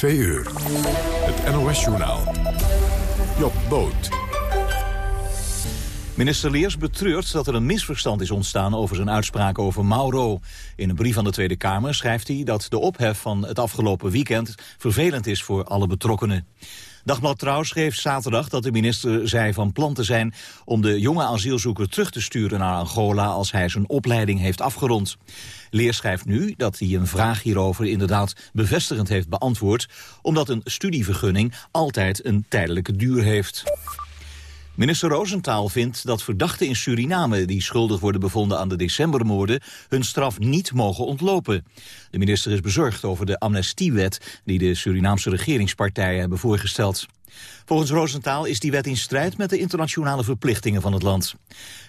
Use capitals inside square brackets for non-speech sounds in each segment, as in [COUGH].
2 uur. Het NOS-journaal. Job Boot. Minister Leers betreurt dat er een misverstand is ontstaan over zijn uitspraak over Mauro. In een brief aan de Tweede Kamer schrijft hij dat de ophef van het afgelopen weekend vervelend is voor alle betrokkenen. Dagblad Trouw schreef zaterdag dat de minister zei van plan te zijn om de jonge asielzoeker terug te sturen naar Angola als hij zijn opleiding heeft afgerond. Leer schrijft nu dat hij een vraag hierover inderdaad bevestigend heeft beantwoord, omdat een studievergunning altijd een tijdelijke duur heeft. Minister Roosentaal vindt dat verdachten in Suriname... die schuldig worden bevonden aan de decembermoorden... hun straf niet mogen ontlopen. De minister is bezorgd over de amnestiewet... die de Surinaamse regeringspartijen hebben voorgesteld. Volgens Roosentaal is die wet in strijd met de internationale verplichtingen van het land.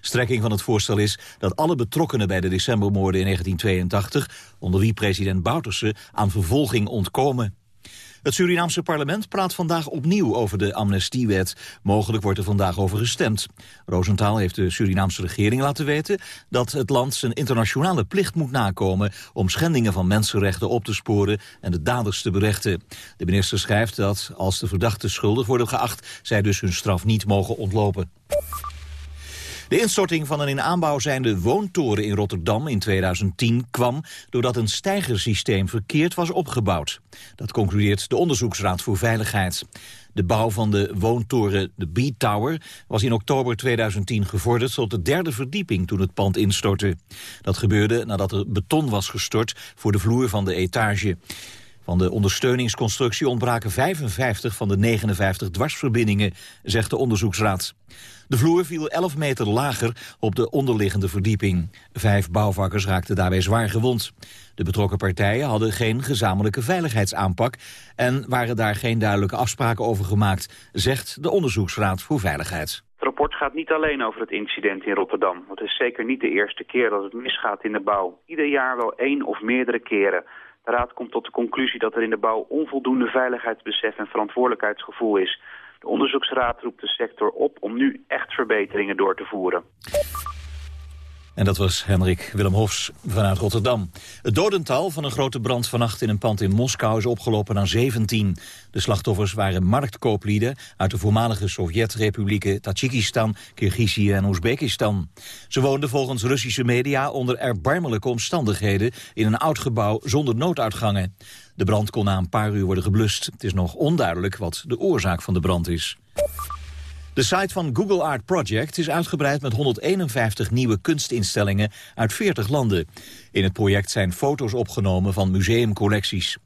Strekking van het voorstel is dat alle betrokkenen bij de decembermoorden in 1982, onder wie president Bouterse, aan vervolging ontkomen. Het Surinaamse parlement praat vandaag opnieuw over de amnestiewet. Mogelijk wordt er vandaag over gestemd. Roosentaal heeft de Surinaamse regering laten weten... dat het land zijn internationale plicht moet nakomen... om schendingen van mensenrechten op te sporen en de daders te berechten. De minister schrijft dat als de verdachten schuldig worden geacht... zij dus hun straf niet mogen ontlopen. De instorting van een in aanbouw zijnde woontoren in Rotterdam in 2010 kwam doordat een stijgersysteem verkeerd was opgebouwd. Dat concludeert de Onderzoeksraad voor Veiligheid. De bouw van de woontoren, de B-Tower, was in oktober 2010 gevorderd tot de derde verdieping toen het pand instortte. Dat gebeurde nadat er beton was gestort voor de vloer van de etage. Van de ondersteuningsconstructie ontbraken 55 van de 59 dwarsverbindingen, zegt de onderzoeksraad. De vloer viel 11 meter lager op de onderliggende verdieping. Vijf bouwvakkers raakten daarbij zwaar gewond. De betrokken partijen hadden geen gezamenlijke veiligheidsaanpak... en waren daar geen duidelijke afspraken over gemaakt... zegt de Onderzoeksraad voor Veiligheid. Het rapport gaat niet alleen over het incident in Rotterdam. Het is zeker niet de eerste keer dat het misgaat in de bouw. Ieder jaar wel één of meerdere keren. De Raad komt tot de conclusie dat er in de bouw onvoldoende veiligheidsbesef en verantwoordelijkheidsgevoel is. De onderzoeksraad roept de sector op om nu echt verbeteringen door te voeren. En dat was Henrik Willem Hofs vanuit Rotterdam. Het dodental van een grote brand vannacht in een pand in Moskou is opgelopen naar 17. De slachtoffers waren marktkooplieden uit de voormalige Sovjet-republieken Tajikistan, Kirgizië en Oezbekistan. Ze woonden volgens Russische media onder erbarmelijke omstandigheden in een oud gebouw zonder nooduitgangen. De brand kon na een paar uur worden geblust. Het is nog onduidelijk wat de oorzaak van de brand is. De site van Google Art Project is uitgebreid met 151 nieuwe kunstinstellingen uit 40 landen. In het project zijn foto's opgenomen van museumcollecties.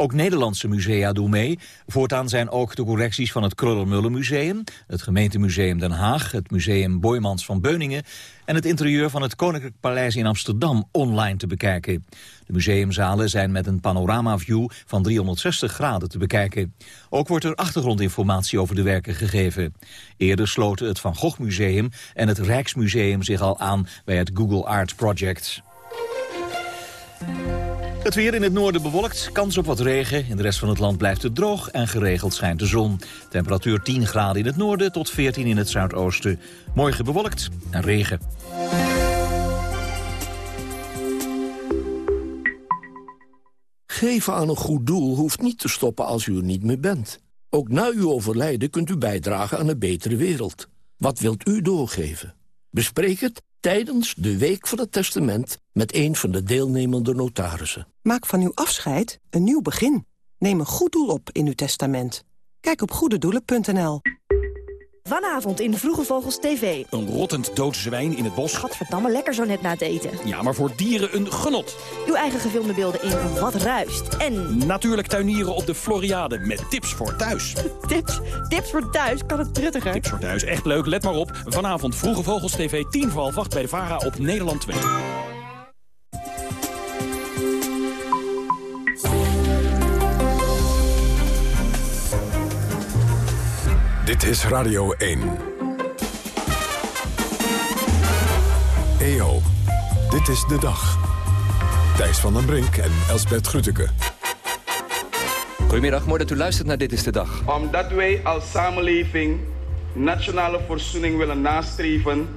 Ook Nederlandse musea doen mee. Voortaan zijn ook de collecties van het Kröller-Müller Museum... het gemeentemuseum Den Haag, het museum Boymans van Beuningen... en het interieur van het Koninklijk Paleis in Amsterdam online te bekijken. De museumzalen zijn met een panoramaview van 360 graden te bekijken. Ook wordt er achtergrondinformatie over de werken gegeven. Eerder sloten het Van Gogh Museum en het Rijksmuseum zich al aan bij het Google Art Project. Het weer in het noorden bewolkt, kans op wat regen. In de rest van het land blijft het droog en geregeld schijnt de zon. Temperatuur 10 graden in het noorden tot 14 in het zuidoosten. Morgen bewolkt en regen. Geven aan een goed doel hoeft niet te stoppen als u er niet meer bent. Ook na uw overlijden kunt u bijdragen aan een betere wereld. Wat wilt u doorgeven? Bespreek het tijdens de Week van het Testament met een van de deelnemende notarissen. Maak van uw afscheid een nieuw begin. Neem een goed doel op in uw testament. Kijk op goededoelen.nl. Vanavond in Vroege Vogels TV. Een rottend dood zwijn in het bos. Gadverdamme, lekker zo net na het eten. Ja, maar voor dieren een genot. Uw eigen gefilmde beelden in Wat Ruist. En... Natuurlijk tuinieren op de Floriade met tips voor thuis. [LAUGHS] tips? Tips voor thuis? Kan het truttiger? Tips voor thuis, echt leuk. Let maar op. Vanavond Vroege Vogels TV, 10 voor half 8 bij de VARA op Nederland 2. Dit is Radio 1. EO, dit is de dag. Thijs van den Brink en Elsbert Grütke. Goedemiddag, mooi dat u luistert naar Dit is de Dag. Omdat wij als samenleving nationale verzoening willen nastreven...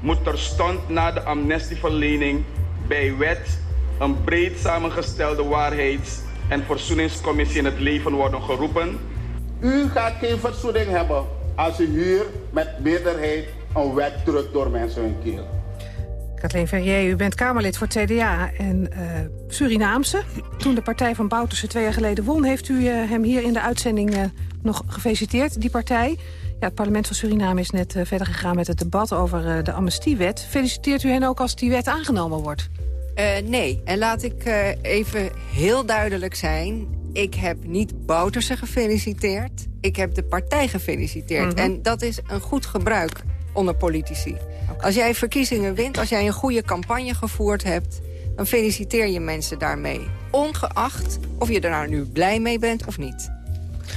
moet terstond na de amnestieverlening bij wet... een breed samengestelde waarheids- en Verzoeningscommissie in het leven worden geroepen. U gaat geen verzoening hebben als u hier met meerderheid een wet drukt door mensen hun keel. Kathleen Verrier, u bent Kamerlid voor CDA en uh, Surinaamse. Toen de partij van Bouterse twee jaar geleden won... heeft u uh, hem hier in de uitzending uh, nog gefeliciteerd, die partij. Ja, het parlement van Suriname is net verder gegaan met het debat over de amnestiewet. Feliciteert u hen ook als die wet aangenomen wordt? nee, en laat ik even heel duidelijk zijn. Ik heb niet Bouterse gefeliciteerd. Ik heb de partij gefeliciteerd. Mm -hmm. En dat is een goed gebruik onder politici. Als jij verkiezingen wint, als jij een goede campagne gevoerd hebt... dan feliciteer je mensen daarmee. Ongeacht of je er nou nu blij mee bent of niet.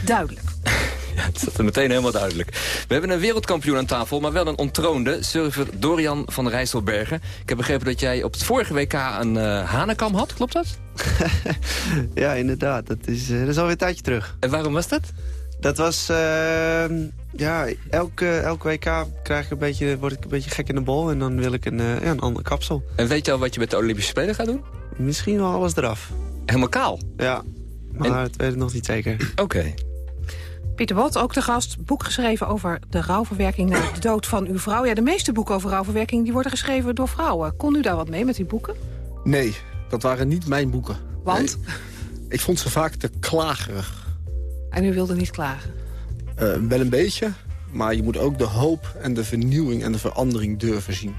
Duidelijk. [LAUGHS] Ja, het is meteen helemaal duidelijk. We hebben een wereldkampioen aan tafel, maar wel een ontroonde. Surfer Dorian van Rijsselbergen. Ik heb begrepen dat jij op het vorige WK een uh, hanekam had, klopt dat? [LAUGHS] ja, inderdaad. Dat is, uh, dat is alweer een tijdje terug. En waarom was dat? Dat was... Uh, ja, elke, elke WK krijg ik een beetje, word ik een beetje gek in de bol. En dan wil ik een, ja, een andere kapsel. En weet je al wat je met de Olympische Spelen gaat doen? Misschien wel alles eraf. Helemaal kaal? Ja, maar en... dat weet ik nog niet zeker. [CLEARS THROAT] Oké. Okay. Pieter Bot, ook de gast, boek geschreven over de rouwverwerking na de dood van uw vrouw. Ja, de meeste boeken over rouwverwerking die worden geschreven door vrouwen. Kon u daar wat mee met die boeken? Nee, dat waren niet mijn boeken. Want? Nee. Ik vond ze vaak te klagerig. En u wilde niet klagen? Uh, wel een beetje, maar je moet ook de hoop en de vernieuwing en de verandering durven zien.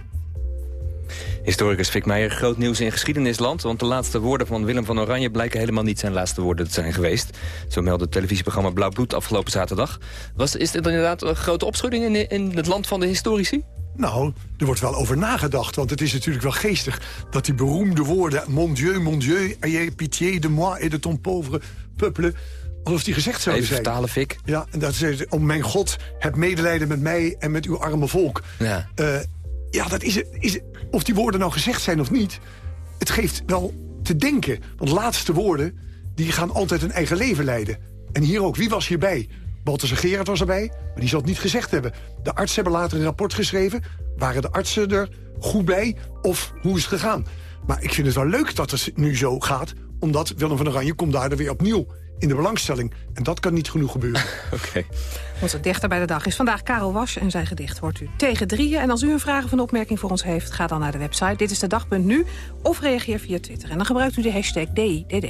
Historicus Fik Meijer, groot nieuws in geschiedenisland... want de laatste woorden van Willem van Oranje... blijken helemaal niet zijn laatste woorden te zijn geweest. Zo meldde het televisieprogramma Blauw Bloed afgelopen zaterdag. Was, is dit inderdaad een grote opschudding in, in het land van de historici? Nou, er wordt wel over nagedacht, want het is natuurlijk wel geestig... dat die beroemde woorden, mon dieu, mon dieu... ayez pitié de moi et de ton pauvre peuple... alsof die gezegd zouden Even zijn. vertalen, Fik. Ja, en dat is, oh mijn god, heb medelijden met mij en met uw arme volk. Ja, uh, ja dat is, is Of die woorden nou gezegd zijn of niet... het geeft wel te denken. Want laatste woorden, die gaan altijd een eigen leven leiden. En hier ook, wie was hierbij? Balthasar Gerard was erbij, maar die zal het niet gezegd hebben. De artsen hebben later een rapport geschreven. Waren de artsen er goed bij? Of hoe is het gegaan? Maar ik vind het wel leuk dat het nu zo gaat... omdat Willem van Oranje komt daar weer opnieuw in de belangstelling. En dat kan niet genoeg gebeuren. [LAUGHS] Oké. Okay. Onze dichter bij de dag is vandaag Karel Was en zijn gedicht hoort u tegen drieën. En als u een vraag of een opmerking voor ons heeft, ga dan naar de website. Dit is de dag.nu of reageer via Twitter. En dan gebruikt u de hashtag DIDD.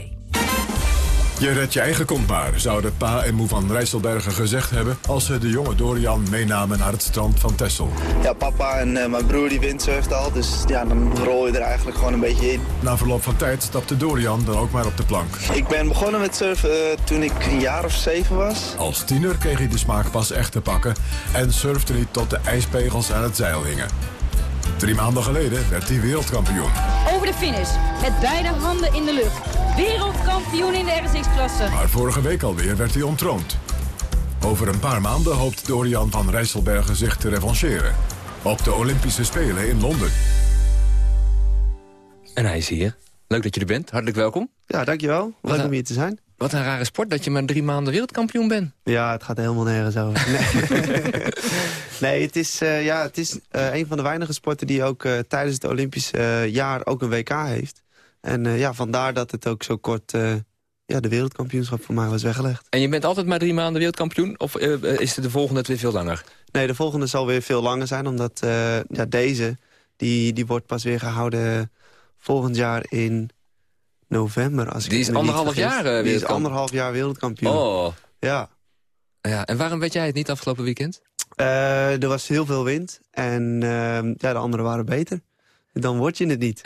Je redt je eigen kont maar, zouden Pa en Moe van Rijsselbergen gezegd hebben... als ze de jonge Dorian meenamen naar het strand van Texel. Ja, papa en uh, mijn broer die windsurft al, dus ja, dan rol je er eigenlijk gewoon een beetje in. Na verloop van tijd stapte Dorian dan ook maar op de plank. Ik ben begonnen met surfen uh, toen ik een jaar of zeven was. Als tiener kreeg hij de smaak pas echt te pakken... en surfte hij tot de ijspegels aan het zeil hingen. Drie maanden geleden werd hij wereldkampioen. Over de finish, met beide handen in de lucht. Wereldkampioen in de RSX-klasse. Maar vorige week alweer werd hij ontroond. Over een paar maanden hoopt Dorian van Rijsselbergen zich te revancheren. Op de Olympische Spelen in Londen. En hij is hier. Leuk dat je er bent. Hartelijk welkom. Ja, dankjewel. Leuk om hier te zijn. Wat een rare sport dat je maar drie maanden wereldkampioen bent. Ja, het gaat helemaal nergens over. Nee, [LAUGHS] nee het is, uh, ja, het is uh, een van de weinige sporten die ook uh, tijdens het Olympische jaar ook een WK heeft. En ja, vandaar dat het ook zo kort ja, de wereldkampioenschap voor mij was weggelegd. En je bent altijd maar drie maanden wereldkampioen? Of is de volgende weer veel langer? Nee, de volgende zal weer veel langer zijn. Omdat ja, deze, die, die wordt pas weer gehouden volgend jaar in november. Als ik die is anderhalf jaar uh, Die is anderhalf jaar wereldkampioen. Oh. Ja. ja. En waarom weet jij het niet afgelopen weekend? Uh, er was heel veel wind. En uh, ja, de anderen waren beter. Dan word je het niet.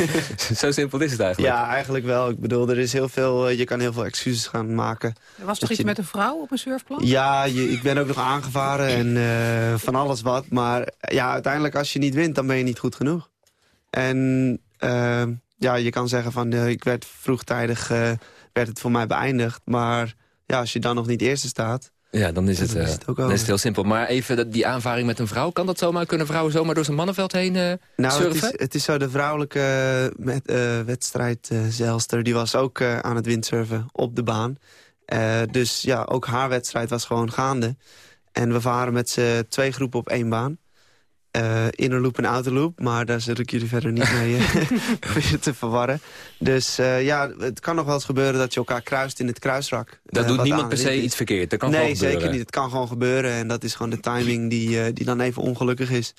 [LAUGHS] Zo simpel is het eigenlijk. Ja, eigenlijk wel. Ik bedoel, er is heel veel, je kan heel veel excuses gaan maken. Er was toch iets je... met een vrouw op een surfplan? Ja, je, ik ben ook nog aangevaren en uh, van alles wat. Maar ja, uiteindelijk als je niet wint, dan ben je niet goed genoeg. En uh, ja, je kan zeggen van uh, ik werd vroegtijdig uh, werd het voor mij beëindigd. Maar ja, als je dan nog niet eerste staat... Ja, dan is het, dan is het, ook dan is het heel simpel. Maar even die aanvaring met een vrouw, kan dat zomaar? Kunnen vrouwen zomaar door zijn mannenveld heen nou, surfen? Het is, het is zo, de vrouwelijke met, wedstrijdzelster... die was ook aan het windsurfen op de baan. dus ja, ook haar wedstrijd was gewoon gaande. En we varen met z'n twee groepen op één baan. Uh, inner loop en outer loop. Maar daar zit ik jullie verder niet mee uh, [LAUGHS] [LAUGHS] te verwarren. Dus uh, ja, het kan nog wel eens gebeuren dat je elkaar kruist in het kruisrak. Dat doet niemand per se iets verkeerd? Dat kan nee, zeker niet. Het kan gewoon gebeuren. En dat is gewoon de timing die, die dan even ongelukkig is.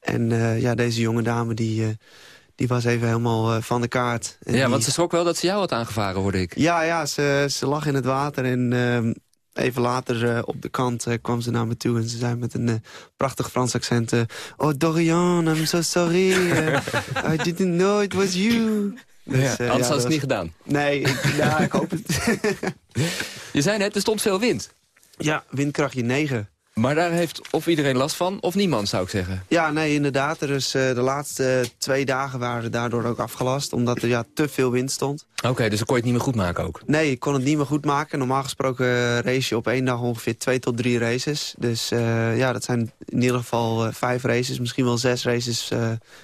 En ja, deze jonge dame die die was even helemaal van de kaart. En ja, want ze schrok wel dat ze jou had aangevaren, hoorde ik. Ja, ja ze, ze lag in het water en ehm, even later uh, op de kant uh, kwam ze naar me toe en ze zei met een uh, prachtig Frans accent... oh, Dorian, I'm so sorry. I didn't know it was you. Dus, ja, anders had ze het niet gedaan. Nee, ik, ja, ik hoop het. [LAUGHS] Je zei net, er stond veel wind. Ja, windkrachtje 9. Maar daar heeft of iedereen last van, of niemand, zou ik zeggen. Ja, nee, inderdaad. Er is, uh, de laatste twee dagen waren daardoor ook afgelast. Omdat er ja, te veel wind stond. Oké, dus dan kon je het niet meer goed maken ook? Nee, ik kon het niet meer goed maken. Normaal gesproken race je op één dag ongeveer twee tot drie races. Dus uh, ja, dat zijn in ieder geval uh, vijf races. Misschien wel zes races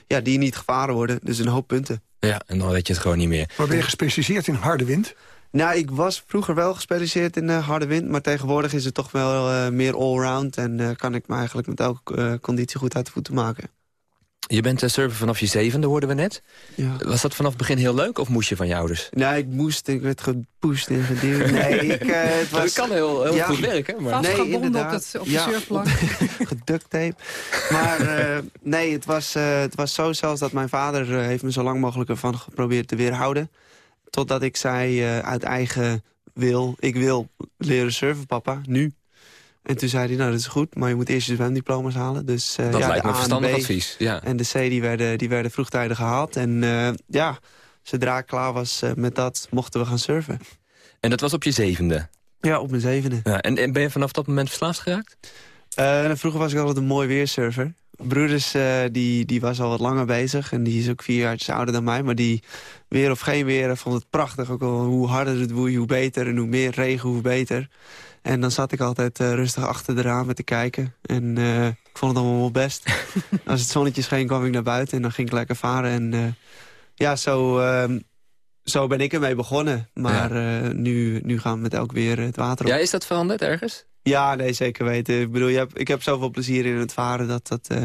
ja, die niet gevaren worden. Dus een hoop punten. Ja, en dan weet je het gewoon niet meer. Maar ben je gespecialiseerd in harde wind? Nou, ik was vroeger wel gespecialiseerd in uh, harde wind... maar tegenwoordig is het toch wel uh, meer allround... en uh, kan ik me eigenlijk met elke conditie goed uit de voeten maken. Je bent surfer vanaf je zevende, hoorden we net. Ja. Was dat vanaf het begin heel leuk of moest je van je ouders? Nee, ik moest. Ik werd gepusht en geduwd. [LAUGHS] Nee, ik, het was... Dat kan heel, heel ja. goed werken. Maar... Nee, op, het, op de surfplank. [LAUGHS] Geduct tape. Maar nee, het was, het was zo zelfs dat mijn vader heeft me zo lang mogelijk ervan geprobeerd te weerhouden. Totdat ik zei uit eigen wil, ik wil leren surfen, papa, nu. En toen zei hij, nou dat is goed, maar je moet eerst je zwemdiploma's halen. Dus, uh, dat ja, lijkt me verstandig advies. Ja. En de C die werden, die werden vroegtijdig gehaald. En uh, ja, zodra ik klaar was met dat, mochten we gaan surfen. En dat was op je zevende? Ja, op mijn zevende. Ja, en, en ben je vanaf dat moment verslaafd geraakt? vroeger was ik altijd een mooi weersurfer. Broeders, uh, die, die was al wat langer bezig. En die is ook vier jaar ouder dan mij. Maar die, weer of geen weer, vond het prachtig. Ook al hoe harder het woei, hoe beter. En hoe meer regen, hoe beter. En dan zat ik altijd uh, rustig achter de ramen te kijken. En uh, ik vond het allemaal wel best. [LAUGHS] Als het zonnetje scheen, kwam ik naar buiten. En dan ging ik lekker varen. En ja, zo, zo ben ik ermee begonnen. Maar ja. nu, nu gaan we met elk weer het water op. Ja, is dat veranderd ergens? Ja, nee, zeker weten. Ik bedoel, je hebt, ik heb zoveel plezier in het varen... dat dat, uh,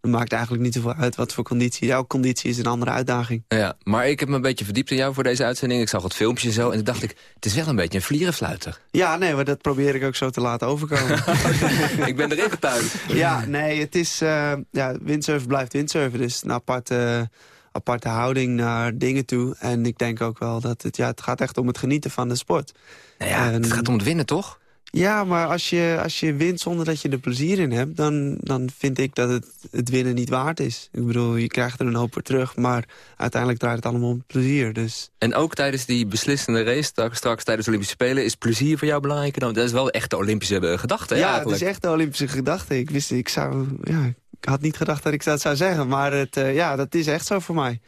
dat maakt eigenlijk niet zoveel uit wat voor conditie. Elke conditie is een andere uitdaging. Ja, maar ik heb me een beetje verdiept in jou voor deze uitzending. Ik zag wat filmpjes en zo en toen dacht ik... het is wel een beetje een vlierenfluiter. Ja, nee, maar dat probeer ik ook zo te laten overkomen. [LAUGHS] ik ben erin getuigd. Ja, nee, het is... Uh, ja, windsurfen blijft windsurfen. Dus een aparte... aparte houding naar dingen toe. En ik denk ook wel dat het, ja, het gaat echt om het genieten van de sport. Nou ja, en, het gaat om het winnen, toch? Ja, maar als je, als je wint zonder dat je er plezier in hebt... dan, dan vind ik dat het, het winnen niet waard is. Ik bedoel, je krijgt er een hoop voor terug... maar uiteindelijk draait het allemaal om plezier. Dus. En ook tijdens die beslissende race, straks tijdens de Olympische Spelen... is plezier voor jou belangrijker dan... Dat is wel echt de Olympische gedachte, Ja, eigenlijk. het is echt de Olympische gedachte. Ik wist, ik zou... Ja, had niet gedacht dat ik dat zou zeggen. Maar het, uh, ja, dat is echt zo voor mij.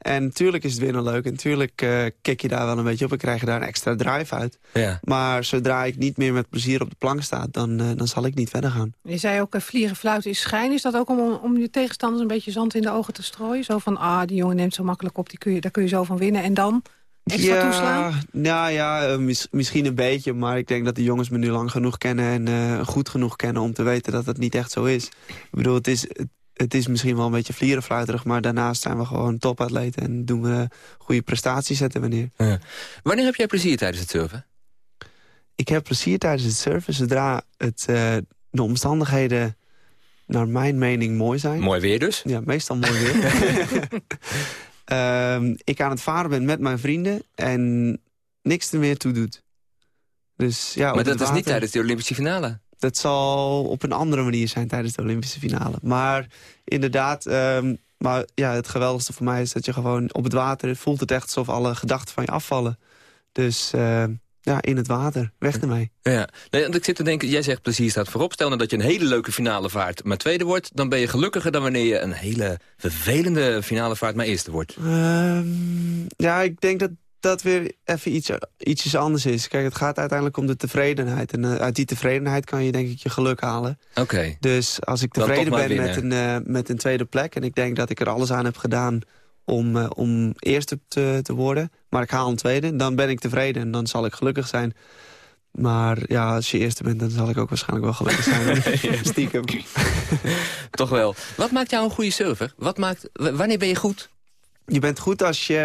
En natuurlijk is het winnen leuk. En natuurlijk uh, kik je daar wel een beetje op en krijg je daar een extra drive uit. Ja. Maar zodra ik niet meer met plezier op de plank sta, dan, uh, dan zal ik niet verder gaan. Je zei ook, uh, vliegen fluiten is schijn. Is dat ook om, om je tegenstanders een beetje zand in de ogen te strooien? Zo van, ah, die jongen neemt zo makkelijk op, die kun je, daar kun je zo van winnen. En dan extra ja, toeslaan? Nou ja, mis, misschien een beetje. Maar ik denk dat de jongens me nu lang genoeg kennen en goed genoeg kennen om te weten dat het niet echt zo is. Ik bedoel, het is... Het, het is misschien wel een beetje vlierenfluiterig... maar daarnaast zijn we gewoon topatleten... en doen we goede prestaties zetten wanneer. Ja. Wanneer heb jij plezier tijdens het surfen? Ik heb plezier tijdens het surfen zodra het, uh, de omstandigheden... naar mijn mening mooi zijn. Mooi weer dus? Ja, meestal mooi weer. [LAUGHS] [LAUGHS] um, ik aan het varen ben met mijn vrienden... en niks er meer toe doet. Dus, ja, maar dat water... is niet tijdens de Olympische finale? Dat zal op een andere manier zijn tijdens de Olympische finale. Maar inderdaad, um, maar ja, het geweldigste voor mij is dat je gewoon op het water... voelt het echt alsof alle gedachten van je afvallen. Dus uh, ja, in het water, weg ermee. Ja, nee, want ik zit te denken, jij zegt plezier staat voorop. Stel nou dat je een hele leuke finale vaart, maar tweede wordt... dan ben je gelukkiger dan wanneer je een hele vervelende finale vaart, maar eerste wordt. Um, ja, ik denk dat dat weer even iets, ietsjes anders is. Kijk, het gaat uiteindelijk om de tevredenheid. En uh, uit die tevredenheid kan je denk ik je geluk halen. Oké. Okay. Dus als ik tevreden ben met een, uh, met een tweede plek... en ik denk dat ik er alles aan heb gedaan om, uh, om eerste te, te worden... maar ik haal een tweede, dan ben ik tevreden en dan zal ik gelukkig zijn. Maar ja, als je eerste bent, dan zal ik ook waarschijnlijk wel gelukkig zijn. [LAUGHS] Stiekem. [LAUGHS] Toch wel. Wat maakt jou een goede server? Wat maakt, wanneer ben je goed? Je bent goed als je,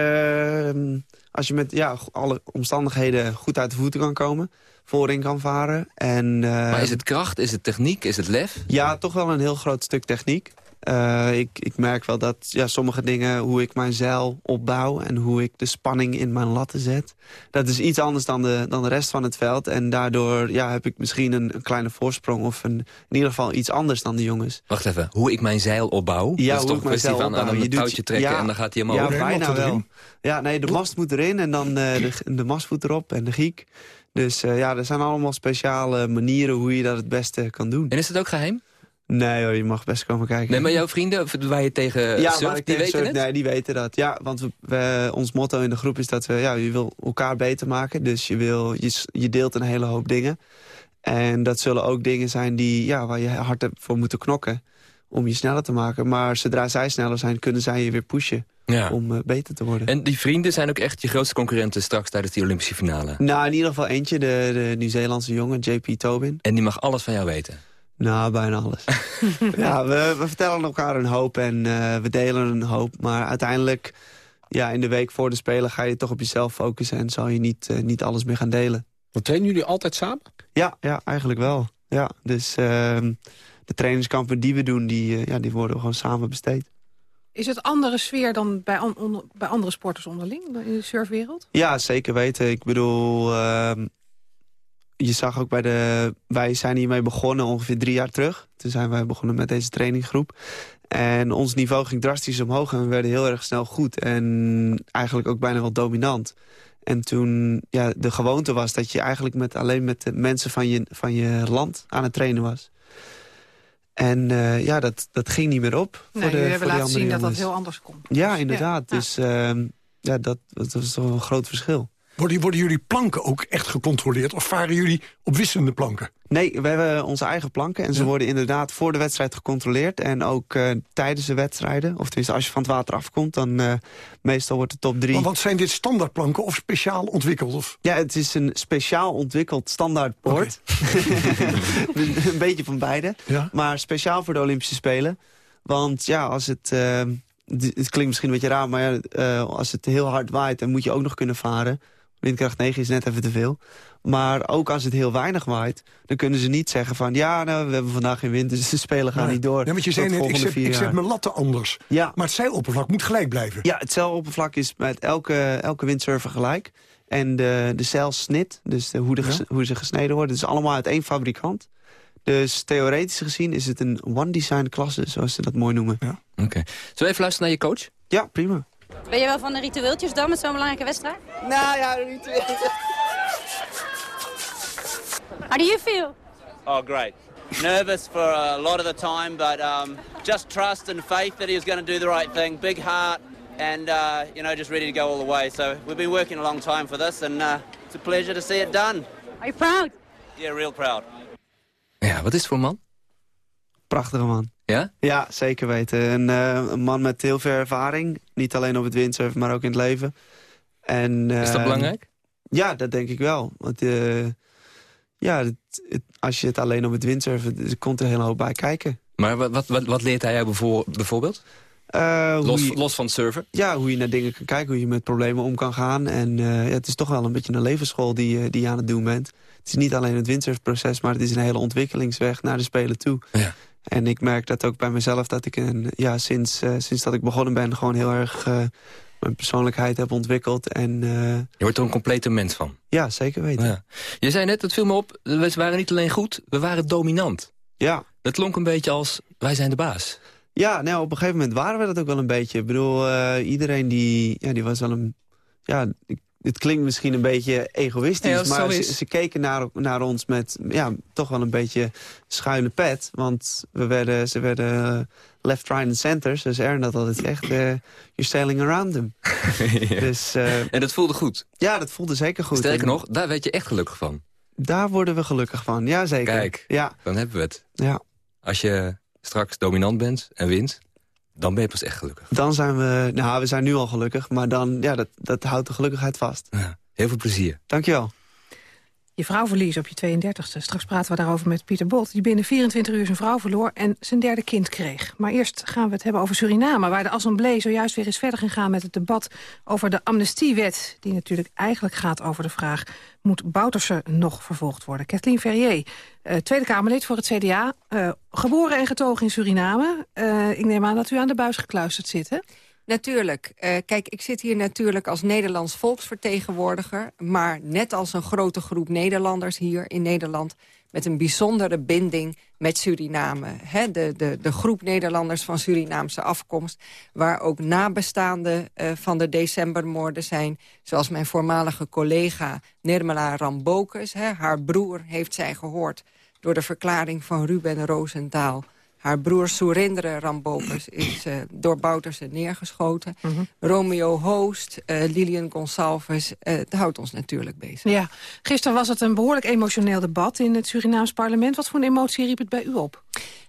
ehm, als je met ja, alle omstandigheden goed uit de voeten kan komen. Voorin kan varen. En, Maar is het kracht, is het techniek, is het lef? Ja, toch wel een heel groot stuk techniek. Eh, ik, ik merk wel dat ja, sommige dingen, hoe ik mijn zeil opbouw... en hoe ik de spanning in mijn latten zet... dat is iets anders dan de, dan de rest van het veld. En daardoor ja, heb ik misschien een, een kleine voorsprong... of een, in ieder geval iets anders dan de jongens. Wacht even, hoe ik mijn zeil opbouw? Ja, dat is hoe toch een kwestie zeil van aan opbouw. een touwtje trekken ja, en dan gaat hij omhoog? Ja, bijna wel. Ja, nee, de mast moet erin en dan eh, de, de mastvoet erop en de giek. Dus eh, ja, er zijn allemaal speciale manieren hoe je dat het beste kan doen. En is het ook geheim? Nee hoor, je mag best komen kijken. Nee, maar jouw vrienden of waar je tegen ja, surft, die weten surf, het? Nee, die weten dat. Ja, want we, we- ons motto in de groep is dat we, ja, je wil elkaar beter maken. Dus je, wil, je, je deelt een hele hoop dingen. En dat zullen ook dingen zijn die, ja, waar je hard hebt voor moeten knokken. Om je sneller te maken. Maar zodra zij sneller zijn, kunnen zij je weer pushen. Ja. Om eh, beter te worden. En die vrienden zijn ook echt je grootste concurrenten straks tijdens die Olympische finale? Nou, in ieder geval eentje, de, de Nieuw-Zeelandse jongen, JP Tobin. En die mag alles van jou weten? Nou, bijna alles. [LAUGHS] ja, we, we vertellen elkaar een hoop en eh, we delen een hoop. Maar uiteindelijk, ja, in de week voor de Spelen ga je toch op jezelf focussen... en zal je niet, eh, niet alles meer gaan delen. Want trainen jullie altijd samen? Ja, ja eigenlijk wel. Ja, dus ehm, de trainingskampen die we doen, die, eh, ja, die worden gewoon samen besteed. Is het andere sfeer dan bij, bij andere sporters onderling in de surfwereld? Ja, zeker weten. Ik bedoel, ehm, je zag ook bij de... Wij zijn hiermee begonnen ongeveer drie jaar terug. Toen zijn wij begonnen met deze traininggroep. En ons niveau ging drastisch omhoog en we werden heel erg snel goed. En eigenlijk ook bijna wel dominant. En toen ja, de gewoonte was dat je eigenlijk met, alleen met de mensen van je, van je land aan het trainen was. En eh, ja, dat, dat ging niet meer op. Nee, voor de, jullie hebben laten zien dat dat heel anders kon. Ja, inderdaad. Ja. Dus ehm, ja, dat, dat was toch een groot verschil. Worden, worden jullie planken ook echt gecontroleerd? Of varen jullie op wisselende planken? Nee, we hebben onze eigen planken. En ze worden inderdaad voor de wedstrijd gecontroleerd. En ook eh, tijdens de wedstrijden. Of tenminste, als je van het water afkomt, dan eh, meestal wordt de top drie... Maar wat zijn dit standaardplanken of speciaal ontwikkeld? Of? Ja, het is een speciaal ontwikkeld standaardpoort. [LAUGHS] een beetje van beide. Ja. Maar speciaal voor de Olympische Spelen. Want ja, als het... eh, het klinkt misschien een beetje raar, maar ja, als het heel hard waait... dan moet je ook nog kunnen varen. Windkracht 9 is net even te veel. Maar ook als het heel weinig waait, dan kunnen ze niet zeggen van... ja, nou, we hebben vandaag geen wind, dus de Spelen gaan Nee. niet door. Ja, want je zei net, ik zet, ik zet mijn latten anders. Ja. Maar het zeiloppervlak moet gelijk blijven. Ja, het zeiloppervlak is met elke, elke windsurfer gelijk. En de, de zeilsnit, dus de, hoe, de hoe ze gesneden worden... is allemaal uit één fabrikant. Dus theoretisch gezien is het een one-design klasse, zoals ze dat mooi noemen. Ja. Oké. Zullen we even luisteren naar je coach? Ja, prima. Ben je wel van de ritueeltjes dan met zo'n belangrijke wedstrijd? Nou ja, niet How do you feel? Oh, great. Nervous for a lot of the time, but um, just trust and faith that he was going to do the right thing. Big heart, and uh, you know, just ready to go all the way. So we've been working a long time for this, and uh, it's a pleasure to see it done. Are you proud? Yeah, real proud. Ja, wat is het voor man? Prachtige man. Ja? Ja, zeker weten. Een, eh, een man met heel veel ervaring. Niet alleen op het windsurfen, maar ook in het leven. En, Is dat eh, belangrijk? Ja, dat denk ik wel. Want eh, ja, het, het- als je het alleen op het windsurfen... komt er hele hoop bij kijken. Maar wat, wat, wat, wat leert hij jou bijvoorbeeld? Eh, Los, je- los van het surfen? Ja, hoe je naar dingen kan kijken, hoe je met problemen om kan gaan. En ja, het is toch wel een beetje een levensschool die, je- die je aan het doen bent. Het is niet alleen het windsurfproces, maar het is een hele ontwikkelingsweg naar de Spelen toe. Ja. En ik merk dat ook bij mezelf, dat ik een, ja, sinds, eh, sinds dat ik begonnen ben... gewoon heel erg eh, mijn persoonlijkheid heb ontwikkeld. En eh, Je wordt er een complete mens van. ja, zeker weten. Ja. Je zei net, het viel me op, we waren niet alleen goed, we waren dominant. Ja. Dat klonk een beetje als, wij zijn de baas. Ja, nou, op een gegeven moment waren we dat ook wel een beetje. Ik bedoel, iedereen die, ja, die was wel een... Ja, ik- het klinkt misschien een beetje egoïstisch, Ja, maar ze, ze keken naar, naar ons met ja, toch wel een beetje schuine pet. Want we werden, ze werden eh, left, right en center, zoals Aaron dat altijd zegt. eh you're sailing around them. [LAUGHS] Dus, eh, En dat voelde goed. ja, dat voelde zeker goed. Sterker nog, daar werd je echt gelukkig van. Daar worden we gelukkig van, ja zeker. Kijk, Ja, dan hebben we het. ja. Als je straks dominant bent en wint, dan ben je pas echt gelukkig. Dan zijn we, nou we zijn nu al gelukkig, maar dan, ja, dat, dat houdt de gelukkigheid vast. Ja, heel veel plezier. Dankjewel. Je vrouw verliezen op je 32e. Straks praten we daarover met Pieter Bot, die binnen 24 uur zijn vrouw verloor en zijn derde kind kreeg. Maar eerst gaan we het hebben over Suriname, waar de Assemblée zojuist weer eens verder gegaan met het debat over de amnestiewet, die natuurlijk eigenlijk gaat over de vraag, moet Bouterse nog vervolgd worden? Kathleen Ferrier, uh, Tweede Kamerlid voor het CDA, uh, geboren en getogen in Suriname. Uh, ik neem aan dat u aan de buis gekluisterd zit, hè? Natuurlijk. Uh, kijk, ik zit hier natuurlijk als Nederlands volksvertegenwoordiger... maar net als een grote groep Nederlanders hier in Nederland... met een bijzondere binding met Suriname. De, de, de groep Nederlanders van Surinaamse afkomst... waar ook nabestaanden uh, van de decembermoorden zijn... zoals mijn voormalige collega Nirmala Rambokes. haar broer heeft zij gehoord door de verklaring van Ruben Roosentaal haar broer Surindre Rambopes is uh, door Bouterse neergeschoten. Mhm. Romeo Hoost, uh, Lilian Gonsalves, uh, dat houdt ons natuurlijk bezig. Ja. Gisteren was het een behoorlijk emotioneel debat in het Surinaams parlement. Wat voor een emotie riep het bij u op?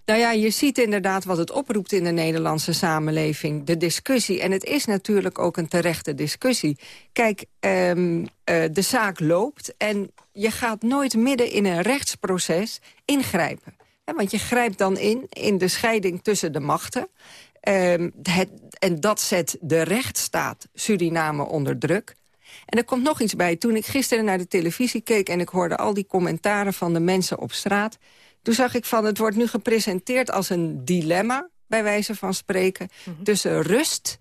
Nou ja, je ziet inderdaad wat het oproept in de Nederlandse samenleving. De discussie. En het is natuurlijk ook een terechte discussie. Kijk, um, de zaak loopt en je gaat nooit midden in een rechtsproces ingrijpen want je grijpt dan in, in de scheiding tussen de machten. Um, het, en dat zet de rechtsstaat Suriname onder druk. En er komt nog iets bij. Toen ik gisteren naar de televisie keek... en ik hoorde al die commentaren van de mensen op straat... toen zag ik van, het wordt nu gepresenteerd als een dilemma... bij wijze van spreken, mhm. tussen rust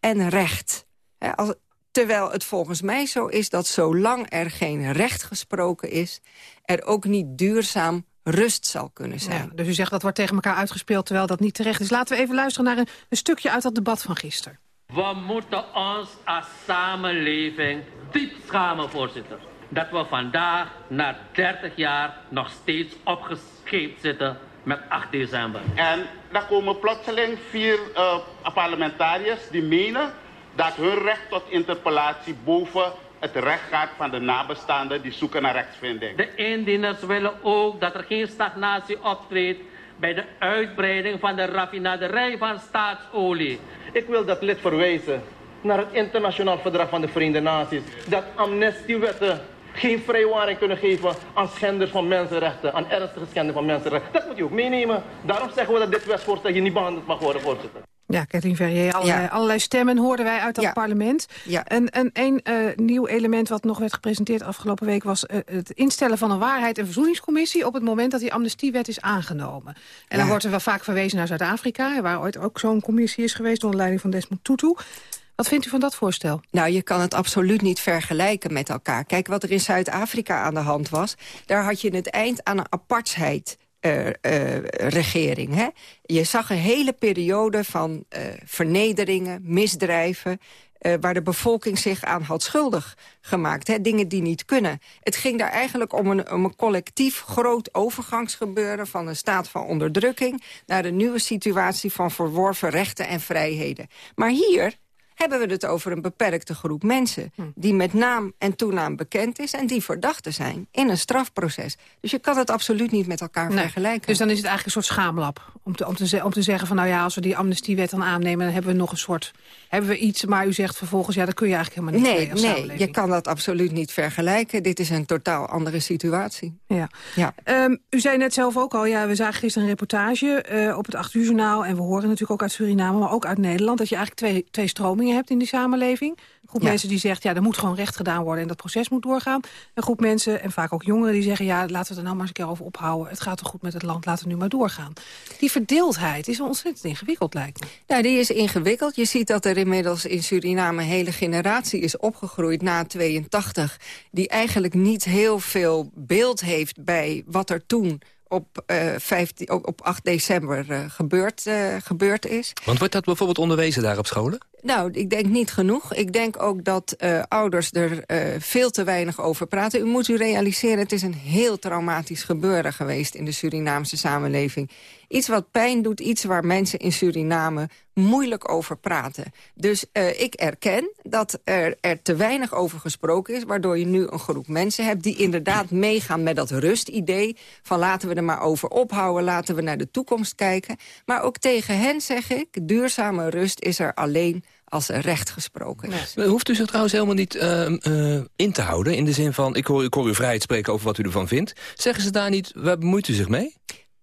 en recht. als, terwijl het volgens mij zo is dat zolang er geen recht gesproken is... er ook niet duurzaam rust zal kunnen zijn. dus u zegt dat wordt tegen elkaar uitgespeeld terwijl dat niet terecht is. Laten we even luisteren naar een, een stukje uit dat debat van gisteren. We moeten ons als samenleving diep schamen, voorzitter. Dat we vandaag, na 30 jaar, nog steeds opgescheept zitten met 8 december. En dan komen plotseling vier uh, parlementariërs die menen dat hun recht tot interpellatie boven het recht gaat van de nabestaanden die zoeken naar rechtsvinding. De indieners willen ook dat er geen stagnatie optreedt bij de uitbreiding van de raffinaderij van staatsolie. Ik wil dat lid verwijzen naar het internationaal verdrag van de Verenigde Naties. Dat amnestiewetten geen vrijwaring kunnen geven aan schenders van mensenrechten, aan ernstige schenders van mensenrechten. Dat moet je ook meenemen. Daarom zeggen we dat dit wetsvoorstel hier niet behandeld mag worden, voorzitter. Ja, Kathleen Verrier, allerlei, allerlei, stemmen hoorden wij uit dat parlement. Ja. En, en een uh, nieuw element wat nog werd gepresenteerd afgelopen week... was uh, het instellen van een waarheid- en verzoeningscommissie... op het moment dat die amnestiewet is aangenomen. En dan wordt er wel vaak verwezen naar Zuid-Afrika... waar ooit ook zo'n commissie is geweest onder leiding van Desmond Tutu. Wat vindt u van dat voorstel? Nou, je kan het absoluut niet vergelijken met elkaar. Kijk, wat er in Zuid-Afrika aan de hand was... daar had je het eind aan een apartheid uh, regering. Hè? Je zag een hele periode van uh, vernederingen, misdrijven... waar de bevolking zich aan had schuldig gemaakt. Hè? Dingen die niet kunnen. Het ging daar eigenlijk om een, om een collectief groot overgangsgebeuren... van een staat van onderdrukking... naar een nieuwe situatie van verworven rechten en vrijheden. Maar hier hebben we het over een beperkte groep mensen... Hm. die met naam en toenaam bekend is en die verdachten zijn in een strafproces. Dus je kan het absoluut niet met elkaar vergelijken. Dus dan is het eigenlijk een soort schaamlab om te, om, te, om te zeggen van... nou ja, als we die amnestiewet dan aannemen, dan hebben we nog een soort... hebben we iets, maar u zegt vervolgens, ja, dat kun je eigenlijk helemaal niet Nee, nee, je kan dat absoluut niet vergelijken. Dit is een totaal andere situatie. Ja. ja. Um, u zei net zelf ook al, ja, we zagen gisteren een reportage uh, op het 8 uur journaal... en we horen natuurlijk ook uit Suriname, maar ook uit Nederland... dat je eigenlijk twee, twee stromingen hebt in die samenleving. Een groep mensen die zegt, ja, er moet gewoon recht gedaan worden... en dat proces moet doorgaan. Een groep mensen, en vaak ook jongeren, die zeggen... ja, laten we er nou maar eens een keer over ophouden. Het gaat toch goed met het land, laten we nu maar doorgaan. Die verdeeldheid is ontzettend ingewikkeld, lijkt me. Ja, die is ingewikkeld. Je ziet dat er inmiddels in Suriname een hele generatie is opgegroeid na 82... die eigenlijk niet heel veel beeld heeft bij wat er toen op, uh, 15, op 8 december uh, gebeurd, uh, gebeurd is. Want wordt dat bijvoorbeeld onderwezen daar op scholen? Nou, ik denk niet genoeg. Ik denk ook dat uh, ouders er uh, veel te weinig over praten. U moet u realiseren, het is een heel traumatisch gebeuren geweest... in de Surinaamse samenleving. Iets wat pijn doet, iets waar mensen in Suriname moeilijk over praten. Dus uh, ik erken dat er, er te weinig over gesproken is... waardoor je nu een groep mensen hebt die inderdaad meegaan met dat rustidee... van laten we er maar over ophouden, laten we naar de toekomst kijken. Maar ook tegen hen zeg ik, duurzame rust is er alleen als recht gesproken is. Hoeft u zich trouwens helemaal niet uh, uh, in te houden? In de zin van, ik hoor, ik hoor u vrijheid spreken over wat u ervan vindt. Zeggen ze daar niet, waar bemoeit u zich mee?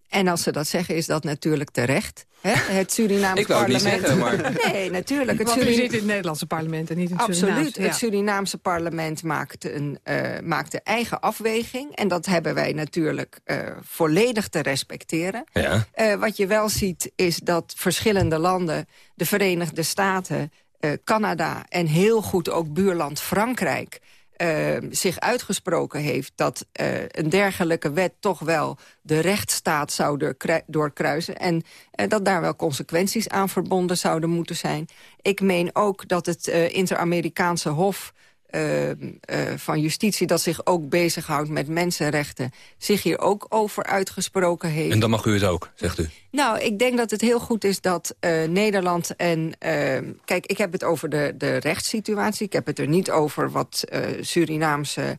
En als ze dat zeggen, is dat natuurlijk terecht. Hè? Het Surinaamse ik wou het parlement. niet zeggen, maar... [LAUGHS] Nee, natuurlijk. Het Want u zit in het Nederlandse parlement en niet in het Absoluut. Surinaamse. Het Surinaamse parlement maakt een, eh, maakt de eigen afweging. En dat hebben wij natuurlijk eh, volledig te respecteren. Ja. Eh, wat je wel ziet is dat verschillende landen... de Verenigde Staten, eh, Canada en heel goed ook buurland Frankrijk... eh, zich uitgesproken heeft dat eh, een dergelijke wet toch wel de rechtsstaat zou doorkru- doorkruisen... en eh, dat daar wel consequenties aan verbonden zouden moeten zijn. Ik meen ook dat het Inter-Amerikaanse Hof eh, eh, van Justitie... dat zich ook bezighoudt met mensenrechten... zich hier ook over uitgesproken heeft. En dan mag u het ook, zegt u. Nou, ik denk dat het heel goed is dat eh, Nederland en... eh, kijk, ik heb het over de, de rechtssituatie. Ik heb het er niet over wat eh, Surinaamse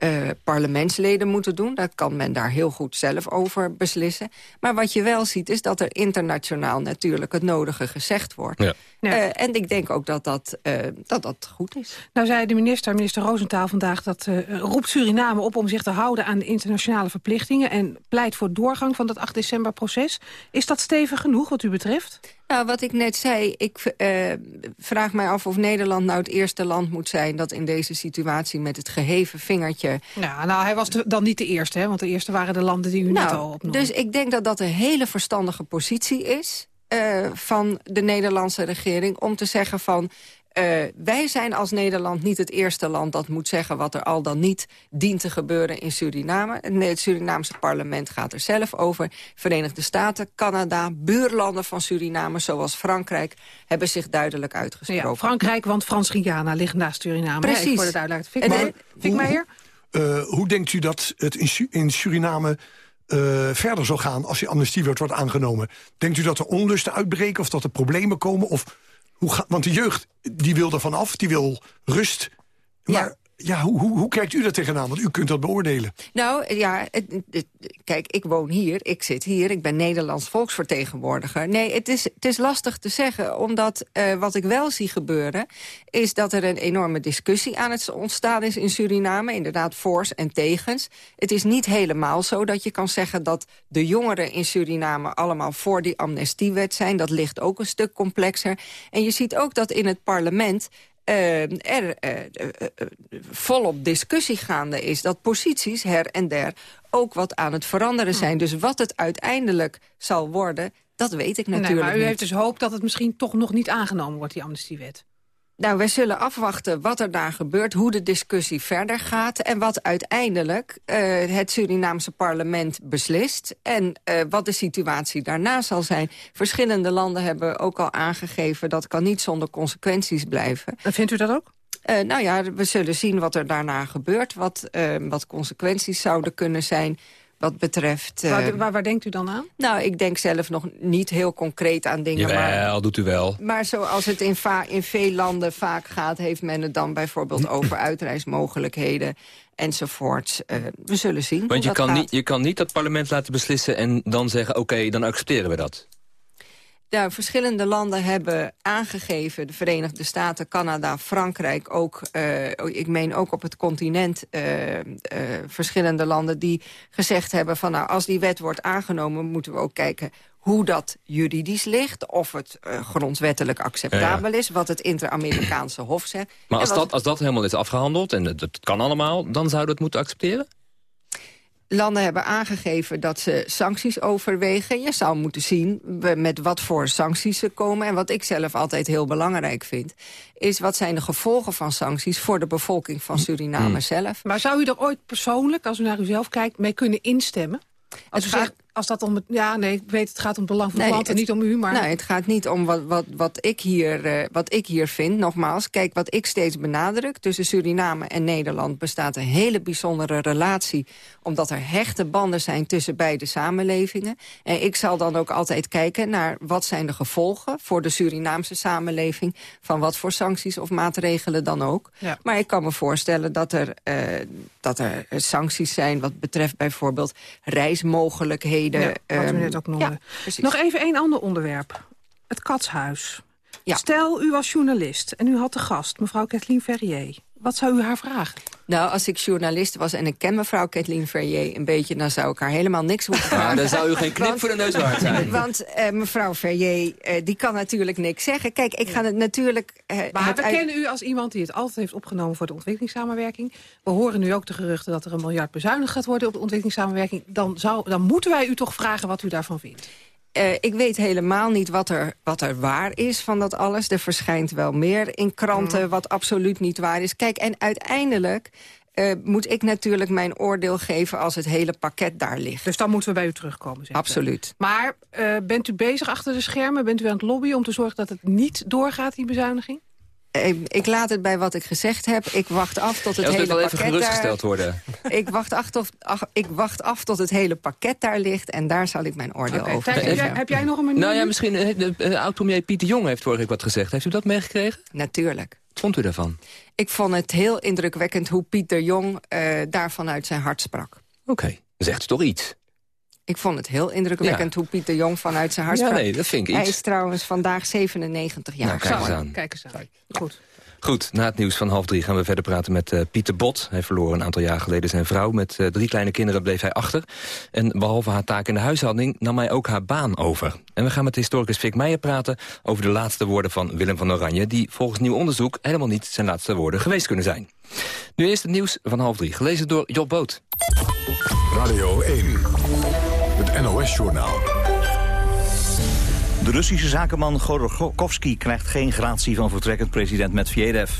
eh, parlementsleden moeten doen. Dat kan men daar heel goed zelf over beslissen. Maar wat je wel ziet is dat er internationaal natuurlijk het nodige gezegd wordt. Ja. Eh, en ik denk ook dat dat, eh, dat dat goed is. Nou zei de minister, minister Roosentaal vandaag... dat eh, roept Suriname op om zich te houden aan de internationale verplichtingen... en pleit voor doorgang van dat 8 december proces. Is dat stevig genoeg wat u betreft? Nou, wat ik net zei, ik eh, vraag mij af of Nederland nou het eerste land moet zijn... dat in deze situatie met het geheven vingertje... Ja, nou, hij was dan niet de eerste, hè? want de eerste waren de landen die u net al opnoemde. Dus ik denk dat dat een hele verstandige positie is... eh, van de Nederlandse regering om te zeggen van... eh, wij zijn als Nederland niet het eerste land dat moet zeggen... wat er al dan niet dient te gebeuren in Suriname. Nee, Het Surinaamse parlement gaat er zelf over. Verenigde Staten, Canada, buurlanden van Suriname... zoals Frankrijk, hebben zich duidelijk uitgesproken. Ja, Frankrijk, want Frans-Guyana ligt naast Suriname. Precies. Voor de duidelijkheid. Fik, Meijer? Eh, hoe denkt u dat het in, Su- in Suriname eh, verder zal gaan... als die amnestiewet wordt aangenomen? Denkt u dat er onlusten uitbreken of dat er problemen komen? Of hoe ga, want de jeugd die wil er vanaf, die wil rust. Maar ja. hoe, hoe, hoe kijkt u daar tegenaan? Want u kunt dat beoordelen. Nou, ja, kijk, ik woon hier, ik zit hier, ik ben Nederlands volksvertegenwoordiger. Nee, het is, het is lastig te zeggen, omdat eh, wat ik wel zie gebeuren... is dat er een enorme discussie aan het ontstaan is in Suriname. Inderdaad, voor's en tegens. Het is niet helemaal zo dat je kan zeggen dat de jongeren in Suriname... allemaal voor die amnestiewet zijn. Dat ligt ook een stuk complexer. En je ziet ook dat in het parlement er eh, eh, eh, volop discussie gaande is. Dat posities her en der ook wat aan het veranderen zijn. Dus wat het uiteindelijk zal worden, dat weet ik natuurlijk nee, maar u niet. heeft dus hoop dat het misschien toch nog niet aangenomen wordt, die amnestiewet. Nou, wij zullen afwachten wat er daar gebeurt, hoe de discussie verder gaat... en wat uiteindelijk eh, het Surinaamse parlement beslist... en eh, wat de situatie daarna zal zijn. Verschillende landen hebben ook al aangegeven... dat kan niet zonder consequenties blijven. En vindt u dat ook? Eh, nou ja, we zullen zien wat er daarna gebeurt. Wat, wat consequenties zouden kunnen zijn wat betreft... eh, Waar, waar, waar denkt u dan aan? nou, ik denk zelf nog niet heel concreet aan dingen. Maar, Jawel, doet u wel. maar zoals het in, in veel landen vaak gaat... heeft men het dan bijvoorbeeld [CLEARS THROAT] over uitreismogelijkheden enzovoorts. Eh, we zullen zien Want je kan, gaat. niet, je kan niet dat parlement laten beslissen en dan zeggen... oké, dan accepteren we dat. Nou, verschillende landen hebben aangegeven... de Verenigde Staten, Canada, Frankrijk ook... eh, ik meen ook op het continent eh, eh, verschillende landen... die gezegd hebben van nou, als die wet wordt aangenomen... moeten we ook kijken hoe dat juridisch ligt... of het grondwettelijk acceptabel is, wat het Inter-Amerikaanse Hof zegt. Maar als dat, als dat helemaal is afgehandeld, en dat, dat kan allemaal... dan zouden we het moeten accepteren? Landen hebben aangegeven dat ze sancties overwegen. Je zou moeten zien met wat voor sancties ze komen. En wat ik zelf altijd heel belangrijk vind... is wat zijn de gevolgen van sancties voor de bevolking van Suriname zelf. Maar zou u er ooit persoonlijk, als u naar uzelf kijkt, mee kunnen instemmen? Als u Het zegt, als dat om. Ja, nee, ik weet het gaat om het belang van Nee, land en het- niet om u, maar... Nee, het gaat niet om wat, wat, wat, ik hier, eh, wat ik hier vind. Nogmaals, kijk, wat ik steeds benadruk... tussen Suriname en Nederland bestaat een hele bijzondere relatie... omdat er hechte banden zijn tussen beide samenlevingen. En ik zal dan ook altijd kijken naar wat zijn de gevolgen... voor de Surinaamse samenleving... van wat voor sancties of maatregelen dan ook. Ja. Maar ik kan me voorstellen dat er, eh, dat er sancties zijn... wat betreft bijvoorbeeld reismogelijkheden. Ja, wat u ehm, net ook noemde. ja, precies. Nog even één ander onderwerp. Het katshuis. Stel, u was journalist en u had de gast, mevrouw Kathleen Ferrier. Wat zou u haar vragen? Nou, als ik journalist was en ik ken mevrouw Kathleen Verrier een beetje... dan zou ik haar helemaal niks moeten vragen. Ja, dan zou u geen knip voor de neus waard zijn. Want uh, mevrouw Verrier, uh, die kan natuurlijk niks zeggen. Kijk, ik ga het natuurlijk... Uh, maar het we kennen u als iemand die het altijd heeft opgenomen voor de ontwikkelingssamenwerking. We horen nu ook de geruchten dat er een miljard bezuinigd gaat worden op de ontwikkelingssamenwerking. Dan, zou, dan moeten wij u toch vragen wat u daarvan vindt. Uh, ik weet helemaal niet wat er, wat er waar is van dat alles. Er verschijnt wel meer in kranten wat absoluut niet waar is. Kijk, en uiteindelijk uh, moet ik natuurlijk mijn oordeel geven als het hele pakket daar ligt. Dus dan moeten we bij u terugkomen, zeg Absoluut. Maar uh, bent u bezig achter de schermen? Bent u aan het lobbyen om te zorgen dat het niet doorgaat, die bezuiniging? Ik laat het bij wat ik gezegd heb. Ik wacht af tot het ja, hele wel pakket even gerustgesteld worden. [LAUGHS] Ik wacht, af tot, ach, ik wacht af tot het hele pakket daar ligt. En daar zal ik mijn oordeel okay, over geven. Heb jij, heb jij nog een minuut? Nou ja, misschien... De uh, oud-premier Pieter Jong heeft vorige week wat gezegd. Heeft u dat meegekregen? Natuurlijk. Wat vond u daarvan? Ik vond het heel indrukwekkend hoe Pieter Jong uh, daar vanuit zijn hart sprak. Oké, okay. zegt u toch iets? Ik vond het heel indrukwekkend ja. hoe Pieter Jong vanuit zijn hart ja, nee, dat vind ik Hij iets. is trouwens vandaag 97 jaar. Nou, kijk eens aan. Kijk eens aan. Goed. Goed, na het nieuws van half drie gaan we verder praten met uh, Pieter Bot. Hij verloor een aantal jaar geleden zijn vrouw. Met uh, drie kleine kinderen bleef hij achter. En behalve haar taak in de huishouding nam hij ook haar baan over. En we gaan met historicus Fik Meijer praten over de laatste woorden van Willem van Oranje... die volgens nieuw onderzoek helemaal niet zijn laatste woorden geweest kunnen zijn. Nu eerst het nieuws van half drie, gelezen door Job Boot. Radio 1, NOS-journaal. De Russische zakenman Godorkovsky krijgt geen gratie van vertrekkend president Medvedev.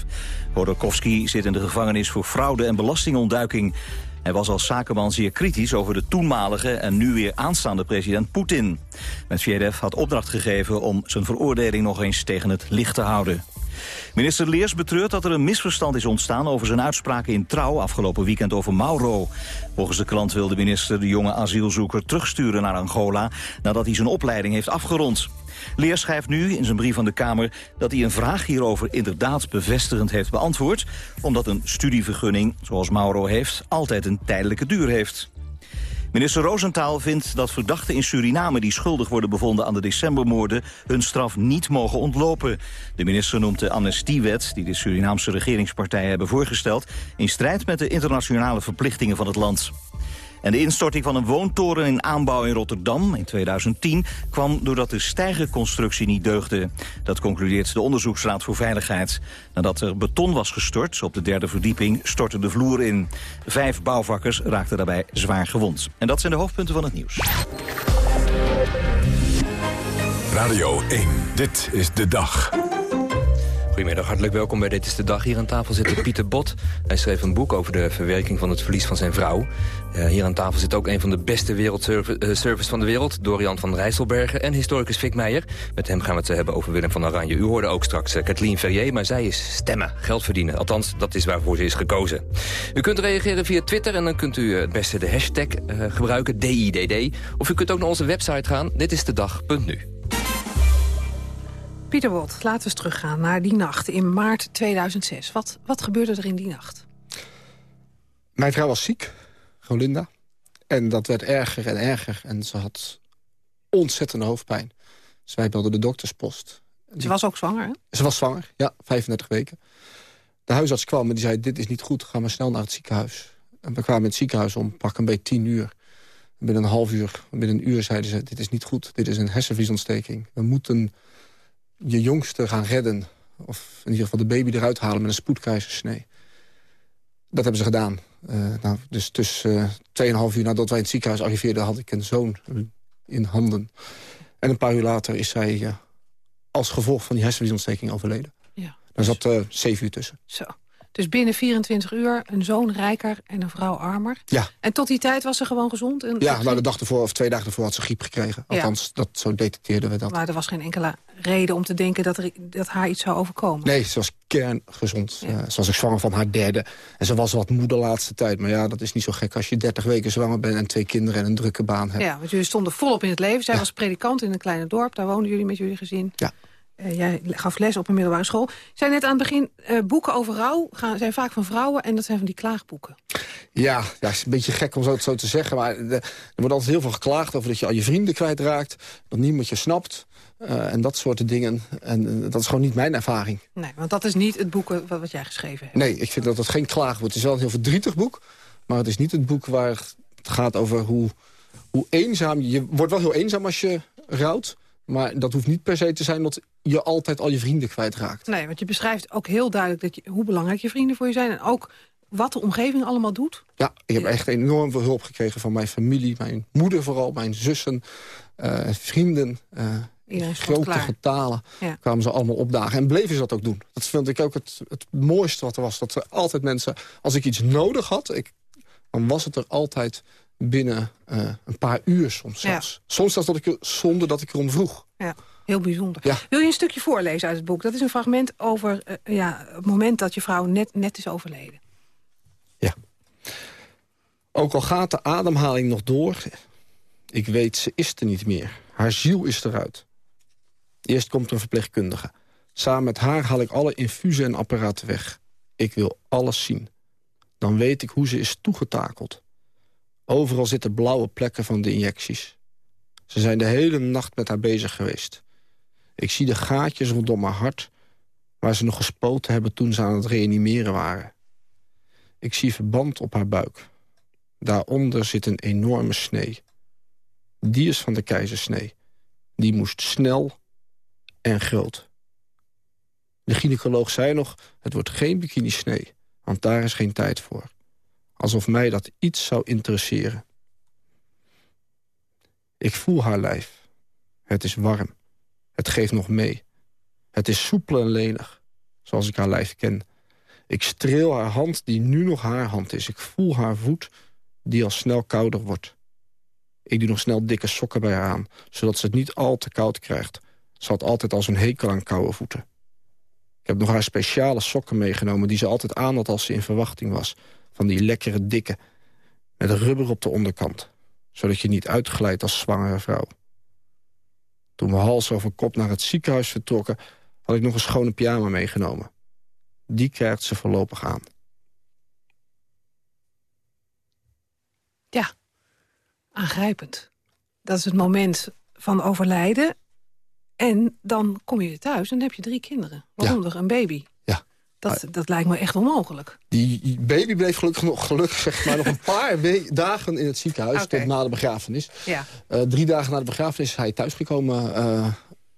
Godorkovsky zit in de gevangenis voor fraude en belastingontduiking. Hij was als zakenman zeer kritisch over de toenmalige en nu weer aanstaande president Poetin. Medvedev had opdracht gegeven om zijn veroordeling nog eens tegen het licht te houden. Minister Leers betreurt dat er een misverstand is ontstaan over zijn uitspraken in Trouw afgelopen weekend over Mauro. Volgens de krant wil de minister de jonge asielzoeker terugsturen naar Angola nadat hij zijn opleiding heeft afgerond. Leers schrijft nu in zijn brief aan de Kamer dat hij een vraag hierover inderdaad bevestigend heeft beantwoord, omdat een studievergunning, zoals Mauro heeft, altijd een tijdelijke duur heeft. Minister Roosentaal vindt dat verdachten in Suriname... die schuldig worden bevonden aan de decembermoorden... hun straf niet mogen ontlopen. De minister noemt de amnestiewet... die de Surinaamse regeringspartijen hebben voorgesteld... in strijd met de internationale verplichtingen van het land. En de instorting van een woontoren in aanbouw in Rotterdam in 2010 kwam doordat de stijgerconstructie niet deugde. Dat concludeert de Onderzoeksraad voor Veiligheid. Nadat er beton was gestort op de derde verdieping stortte de vloer in. Vijf bouwvakkers raakten daarbij zwaar gewond. En dat zijn de hoofdpunten van het nieuws. Radio 1, dit is de dag. Goedemiddag, hartelijk welkom bij Dit is de Dag. Hier aan tafel zit Pieter Bot. Hij schreef een boek over de verwerking van het verlies van zijn vrouw. Uh, hier aan tafel zit ook een van de beste wereldservice uh, van de wereld... Dorian van Rijsselbergen en historicus Fik Meijer. Met hem gaan we het hebben over Willem van Oranje. U hoorde ook straks uh, Kathleen Verrier, maar zij is stemmen, geld verdienen. Althans, dat is waarvoor ze is gekozen. U kunt reageren via Twitter en dan kunt u het beste de hashtag gebruiken, DIDD. Of u kunt ook naar onze website gaan, ditistedag.nu. Pieter Wot, laten we eens teruggaan naar die nacht in maart 2006. Wat, wat gebeurde er in die nacht? Mijn vrouw was ziek, Golinda. En dat werd erger en erger. En ze had ontzettende hoofdpijn. Dus wij belden de dokterspost. Ze was ook zwanger, hè? Ze was zwanger, ja, 35 weken. De huisarts kwam en die zei, dit is niet goed, ga maar snel naar het ziekenhuis. En we kwamen in het ziekenhuis om pak een beetje tien uur. En binnen een half uur, binnen een uur zeiden ze, dit is niet goed. Dit is een hersenvliesontsteking. We moeten je jongste gaan redden. Of in ieder geval de baby eruit halen met een spoedkeizersnee. Dat hebben ze gedaan. Uh, nou, dus tussen uh, 2,5 uur nadat wij in het ziekenhuis arriveerden... had ik een zoon in handen. En een paar uur later is zij uh, als gevolg van die hersenvliesontsteking overleden. Ja. Daar zat 7 uur tussen. Zo. Dus binnen 24 uur een zoon rijker en een vrouw armer. Ja. En tot die tijd was ze gewoon gezond? En ja, nou, de dag ervoor of twee dagen ervoor had ze griep gekregen. Althans, ja. dat, zo detecteerden we dat. Maar er was geen enkele reden om te denken dat, er, dat haar iets zou overkomen? Nee, ze was kerngezond. Ja. Uh, ze was ook zwanger van haar derde. En ze was wat moe de laatste tijd. Maar ja, dat is niet zo gek als je 30 weken zwanger bent... en twee kinderen en een drukke baan hebt. Ja, want jullie stonden volop in het leven. Zij ja. was predikant in een kleine dorp. Daar woonden jullie met jullie gezin. Ja. Eh, jij gaf les op een middelbare school. Zei net aan het begin, eh, boeken over rouw gaan, zijn vaak van vrouwen... en dat zijn van die klaagboeken. Ja, ja, is een beetje gek om zo, zo te zeggen. Maar er, er wordt altijd heel veel geklaagd over dat je al je vrienden kwijtraakt. Dat niemand je snapt. eh, en dat soort dingen. En dat is gewoon niet mijn ervaring. Nee, want dat is niet het boek wat, wat jij geschreven hebt. Nee, ik vind dat het geen klaagboek Het is wel een heel verdrietig boek. Maar het is niet het boek waar het gaat over hoe, hoe eenzaam... Je wordt wel heel eenzaam als je rouwt. Maar dat hoeft niet per se te zijn dat je altijd al je vrienden kwijtraakt. Nee, want je beschrijft ook heel duidelijk dat je, hoe belangrijk je vrienden voor je zijn. En ook wat de omgeving allemaal doet. Ja, ik heb echt enorm veel hulp gekregen van mijn familie. Mijn moeder vooral, mijn zussen, eh, vrienden. stond grote getalen Ja. kwamen ze allemaal opdagen. En bleven ze dat ook doen. Dat vond ik ook het, het mooiste wat er was. Dat er altijd mensen, als ik iets nodig had... Ik, dan was het er altijd binnen eh, een paar uur soms Ja. zelfs. Soms zelfs dat ik, er- zonder dat ik erom vroeg. Ja, heel bijzonder. Ja. Wil je een stukje voorlezen uit het boek? Dat is een fragment over eh, ja, het moment dat je vrouw net, net is overleden. Ook al gaat de ademhaling nog door... ik weet, ze is er niet meer. Haar ziel is eruit. Eerst komt een verpleegkundige. Samen met haar haal ik alle infusen en apparaten weg. Ik wil alles zien. Dan weet ik hoe ze is toegetakeld. Overal zitten blauwe plekken van de injecties. Ze zijn de hele nacht met haar bezig geweest. Ik zie de gaatjes rondom haar hart... waar ze nog gespoten hebben toen ze aan het reanimeren waren. Ik zie verband op haar buik. Daaronder zit een enorme snee. Die is van de keizersnee. Die moest snel en groot. De gynaecoloog zei nog, het wordt geen bikinisnee, want daar is geen tijd voor. Alsof mij dat iets zou interesseren. Ik voel haar lijf. Het is warm. Het geeft nog mee. Het is soepel en lenig, zoals ik haar lijf ken. Ik streel haar hand die nu nog haar hand is. Ik voel haar voet die al snel kouder wordt. Ik doe nog snel dikke sokken bij haar aan, zodat ze het niet al te koud krijgt. Ze had altijd al zo'n hekel aan koude voeten. Ik heb nog haar speciale sokken meegenomen die ze altijd aan had als ze in verwachting was. Van die lekkere dikke, met rubber op de onderkant. Zodat je niet uitglijdt als zwangere vrouw. Toen we hals over kop naar het ziekenhuis vertrokken... had ik nog een schone pyjama meegenomen. Die krijgt ze voorlopig aan. Ja, aangrijpend. Dat is het moment van overlijden. En dan kom je weer thuis en dan heb je drie kinderen. Waaronder een baby. Ja. Dat, dat lijkt me echt onmogelijk. Die baby bleef gelukkig nog, gelukkig zeg maar, nog een paar dagen in het ziekenhuis... Tot na de begrafenis. Ja. Eh, drie dagen na de begrafenis is hij thuisgekomen... eh,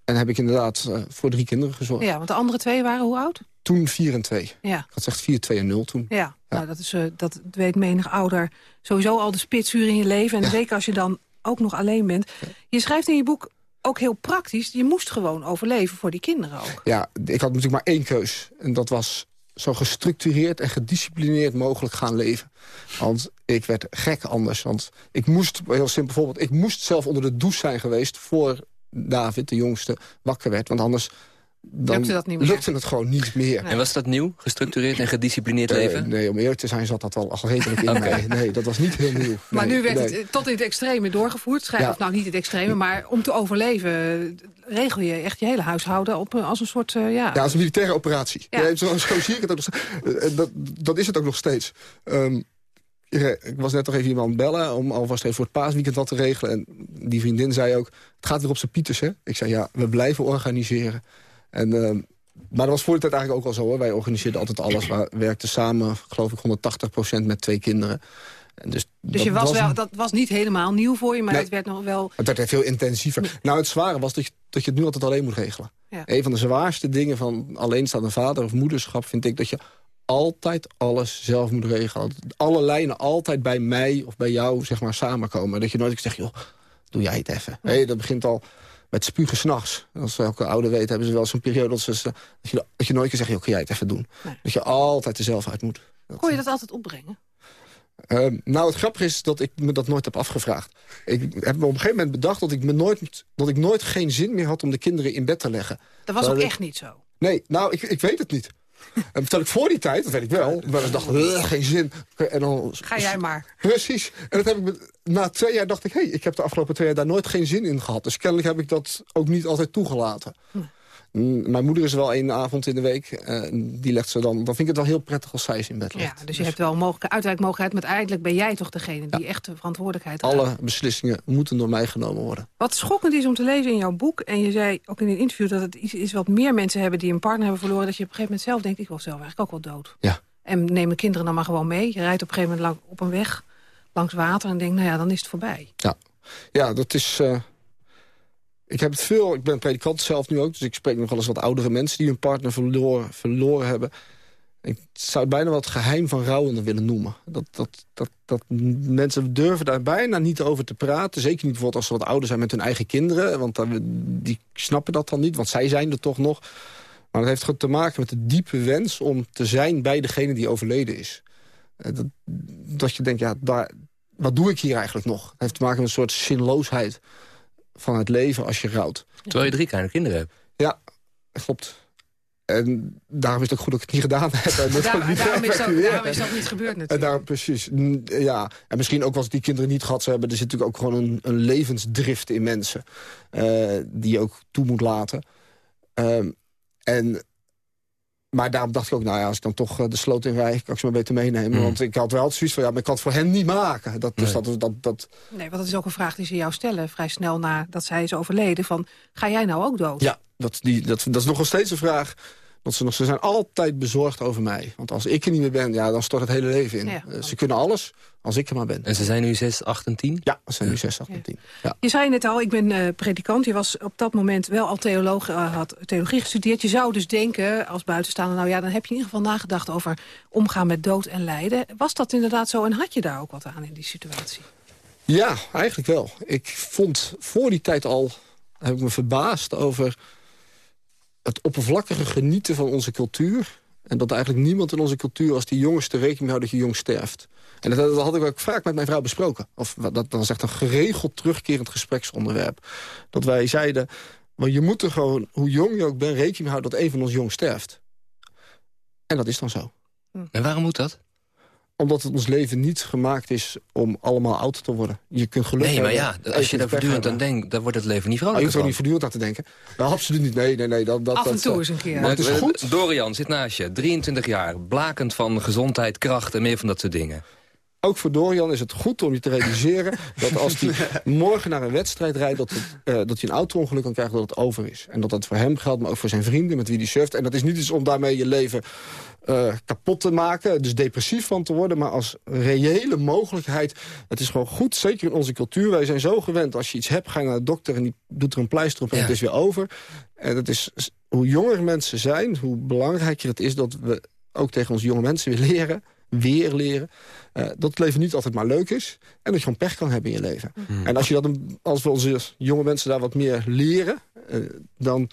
en heb ik inderdaad eh, voor drie kinderen gezorgd. ja, want de andere twee waren hoe oud? Toen vier en twee. Ja. Ik had gezegd 4, 2 en 0 toen. Ja, Nou, dat, is, dat weet menig ouder sowieso al de spitsuur in je leven. En zeker als je dan ook nog alleen bent. Je schrijft in je boek ook heel praktisch. Je moest gewoon overleven voor die kinderen ook. Ja, ik had natuurlijk maar één keus. En dat was zo gestructureerd en gedisciplineerd mogelijk gaan leven. Want ik werd gek anders. Want ik moest, heel simpel voorbeeld... ik moest zelf onder de douche zijn geweest... voor David, de jongste, wakker werd. Want anders dan Lukte dat niet meer? lukte het gewoon niet meer. En was dat nieuw? Gestructureerd en gedisciplineerd leven? nee, om eerlijk te zijn zat dat wel al redelijk in [LAUGHS] mij. Nee, dat was niet heel nieuw. [LAUGHS] Maar Nee, nu werd het eh, tot in het extreme doorgevoerd. Schrijf, Ja. Of nou niet het extreme, maar om te overleven... eh, regel je echt je hele huishouden op, eh, als een soort... ja, Ja, als een militaire operatie. Ja. Ja. zo, zo zie ik het ook nog steeds. Dat, dat is het ook nog steeds. Ehm, ik ik was net nog even iemand bellen om alvast even voor het paasweekend wat te regelen. En die vriendin zei ook, het gaat weer op zijn pieters, hè? Ik zei, ja, we blijven organiseren. En, ehm, maar dat was voor de tijd eigenlijk ook al zo, hoor. Wij organiseerden altijd alles. We werkten samen, geloof ik, 180% met twee kinderen. En dus dus dat je was wel, dat was niet helemaal nieuw voor je, maar Nee. het werd nog wel... het werd veel intensiever. Nou, het zware was dat je, dat je het nu altijd alleen moet regelen. Ja. Een van de zwaarste dingen van alleenstaande vader of moederschap... vind ik dat je altijd alles zelf moet regelen. Alle lijnen altijd bij mij of bij jou zeg maar, samenkomen. Dat je nooit zegt, joh, doe jij het even. Hé, dat begint al met spugen s'nachts. Als elke ouder weet, hebben ze wel zo'n periode... Dat, ze, dat, je, dat je nooit kan zeggen, kun jij het even doen. Dat je altijd er zelf uit moet. Kon je dat altijd opbrengen? Ehm, nou, het grappige is dat ik me dat nooit heb afgevraagd. Ik heb me op een gegeven moment bedacht dat ik, me nooit, dat ik nooit geen zin meer had om de kinderen in bed te leggen. Dat was ook echt niet zo. Nee, nou, ik, ik weet het niet. En vertel ik voor die tijd, dat weet ik wel. Maar ik dacht, "Ugh, geen zin. En dan, Ga jij maar. Precies. En dat heb ik na twee jaar dacht ik, hé, hey, ik heb de afgelopen twee jaar daar nooit geen zin in gehad. Dus kennelijk heb ik dat ook niet altijd toegelaten. Mm, Mijn moeder is er wel één avond in de week. eh, die legt ze dan. Dan vind ik het wel heel prettig als zij ze in bed legt. Ja, dus je hebt wel mogelijke uitwijkmogelijkheid... maar uiteindelijk ben jij toch degene die echt de verantwoordelijkheid draagt. Alle beslissingen moeten door mij genomen worden. Wat schokkend is om te lezen in jouw boek... en je zei ook in een interview dat het iets is wat meer mensen hebben... die een partner hebben verloren... dat je op een gegeven moment zelf denkt... ik wil zelf eigenlijk ook wel dood. Ja. En neem mijn kinderen dan maar gewoon mee. Je rijdt op een gegeven moment lang op een weg langs water... en denkt, nou ja, dan is het voorbij. Ja, ja dat is... eh, ik heb het veel... Ik ben predikant zelf nu ook, dus ik spreek nog wel eens wat oudere mensen... die hun partner verloren, verloren hebben. Ik zou het bijna wat geheim van rouwenden willen noemen. Dat, dat, dat, dat mensen durven daar bijna niet over te praten. Zeker niet bijvoorbeeld als ze wat ouder zijn met hun eigen kinderen. Want die snappen dat dan niet, want zij zijn er toch nog. Maar dat heeft te maken met de diepe wens om te zijn bij degene die overleden is. Eh, Dat, dat je denkt, ja, daar, wat doe ik hier eigenlijk nog? Heeft te maken met een soort zinloosheid van het leven als je rouwt. Terwijl je drie kleine kinderen hebt. Ja, klopt. En daarom is het ook goed dat ik het niet gedaan heb. En [LAUGHS] dat Daar- ook niet daarom, is dat, daarom is dat niet gebeurd En natuurlijk. daar, precies. Ja, en misschien ook als die kinderen niet gehad zou hebben... er zit natuurlijk ook gewoon een, een levensdrift in mensen. eh, die je ook toe moet laten. Ehm, en, maar daarom dacht ik ook, nou ja, als ik dan toch eh, de sloot in rij... kan ik ze maar beter meenemen. Mm. Want ik had wel zoiets van, ja, maar ik kan het voor hen niet maken. Dat, dus Nee. dat, dat, dat, Nee, want dat is ook een vraag die ze jou stellen... vrij snel nadat zij is overleden. Van, ga jij nou ook dood? Ja, dat, die, dat, dat is nog wel steeds een vraag. Want ze, nog, ze zijn altijd bezorgd over mij. Want als ik er niet meer ben, ja, dan stort het hele leven in. Ja. Eh, ze kunnen alles als ik er maar ben. En ze zijn nu 6, 8 en 10? Ja, ze zijn nu 6, 8 en 10. Ja. Je zei net al, ik ben eh, predikant. Je was op dat moment wel al theoloog, eh, had theologie gestudeerd. Je zou dus denken, als buitenstaander... nou ja, dan heb je in ieder geval nagedacht over omgaan met dood en lijden. Was dat inderdaad zo en had je daar ook wat aan in die situatie? ja, eigenlijk wel. Ik vond voor die tijd al, heb ik me verbaasd over het oppervlakkige genieten van onze cultuur. En dat eigenlijk niemand in onze cultuur als die jongste rekening houdt dat je jong sterft. En dat, dat had ik ook vaak met mijn vrouw besproken. Of dat, is echt een geregeld terugkerend gespreksonderwerp. Dat wij zeiden, maar je moet er gewoon, hoe jong je ook bent, rekening houden dat een van ons jong sterft. En dat is dan zo. En waarom moet dat? Omdat het ons leven niet gemaakt is om allemaal oud te worden. Je kunt geluk Nee, maar ja, als je daar voortdurend aan denkt... dan wordt het leven niet Ah, je vrolijker hoeft er niet voortdurend aan te denken. Nou, absoluut niet. Nee, nee, nee. Dat, dat, Af en dat, toe eh, eens een keer. Maar het is goed. Dorian zit naast je, 23 jaar, blakend van gezondheid, kracht en meer van dat soort dingen. Ook voor Dorian is het goed om je te realiseren... [LAUGHS] dat als hij morgen naar een wedstrijd rijdt... dat, het, eh, dat hij een auto-ongeluk kan krijgen, dat het over is. En dat dat voor hem geldt, maar ook voor zijn vrienden met wie hij surft. En dat is niet iets om daarmee je leven eh, kapot te maken... dus depressief van te worden, maar als reële mogelijkheid. Het is gewoon goed, zeker in onze cultuur. Wij zijn zo gewend, als je iets hebt, ga je naar de dokter... en die doet er een pleister op en Ja. het is weer over. En het is, hoe jonger mensen zijn, hoe belangrijker het is... dat we ook tegen onze jonge mensen weer leren weer leren. eh, dat het leven niet altijd maar leuk is. En dat je gewoon pech kan hebben in je leven. En als, je dat, als we onze jonge mensen daar wat meer leren... eh, dan,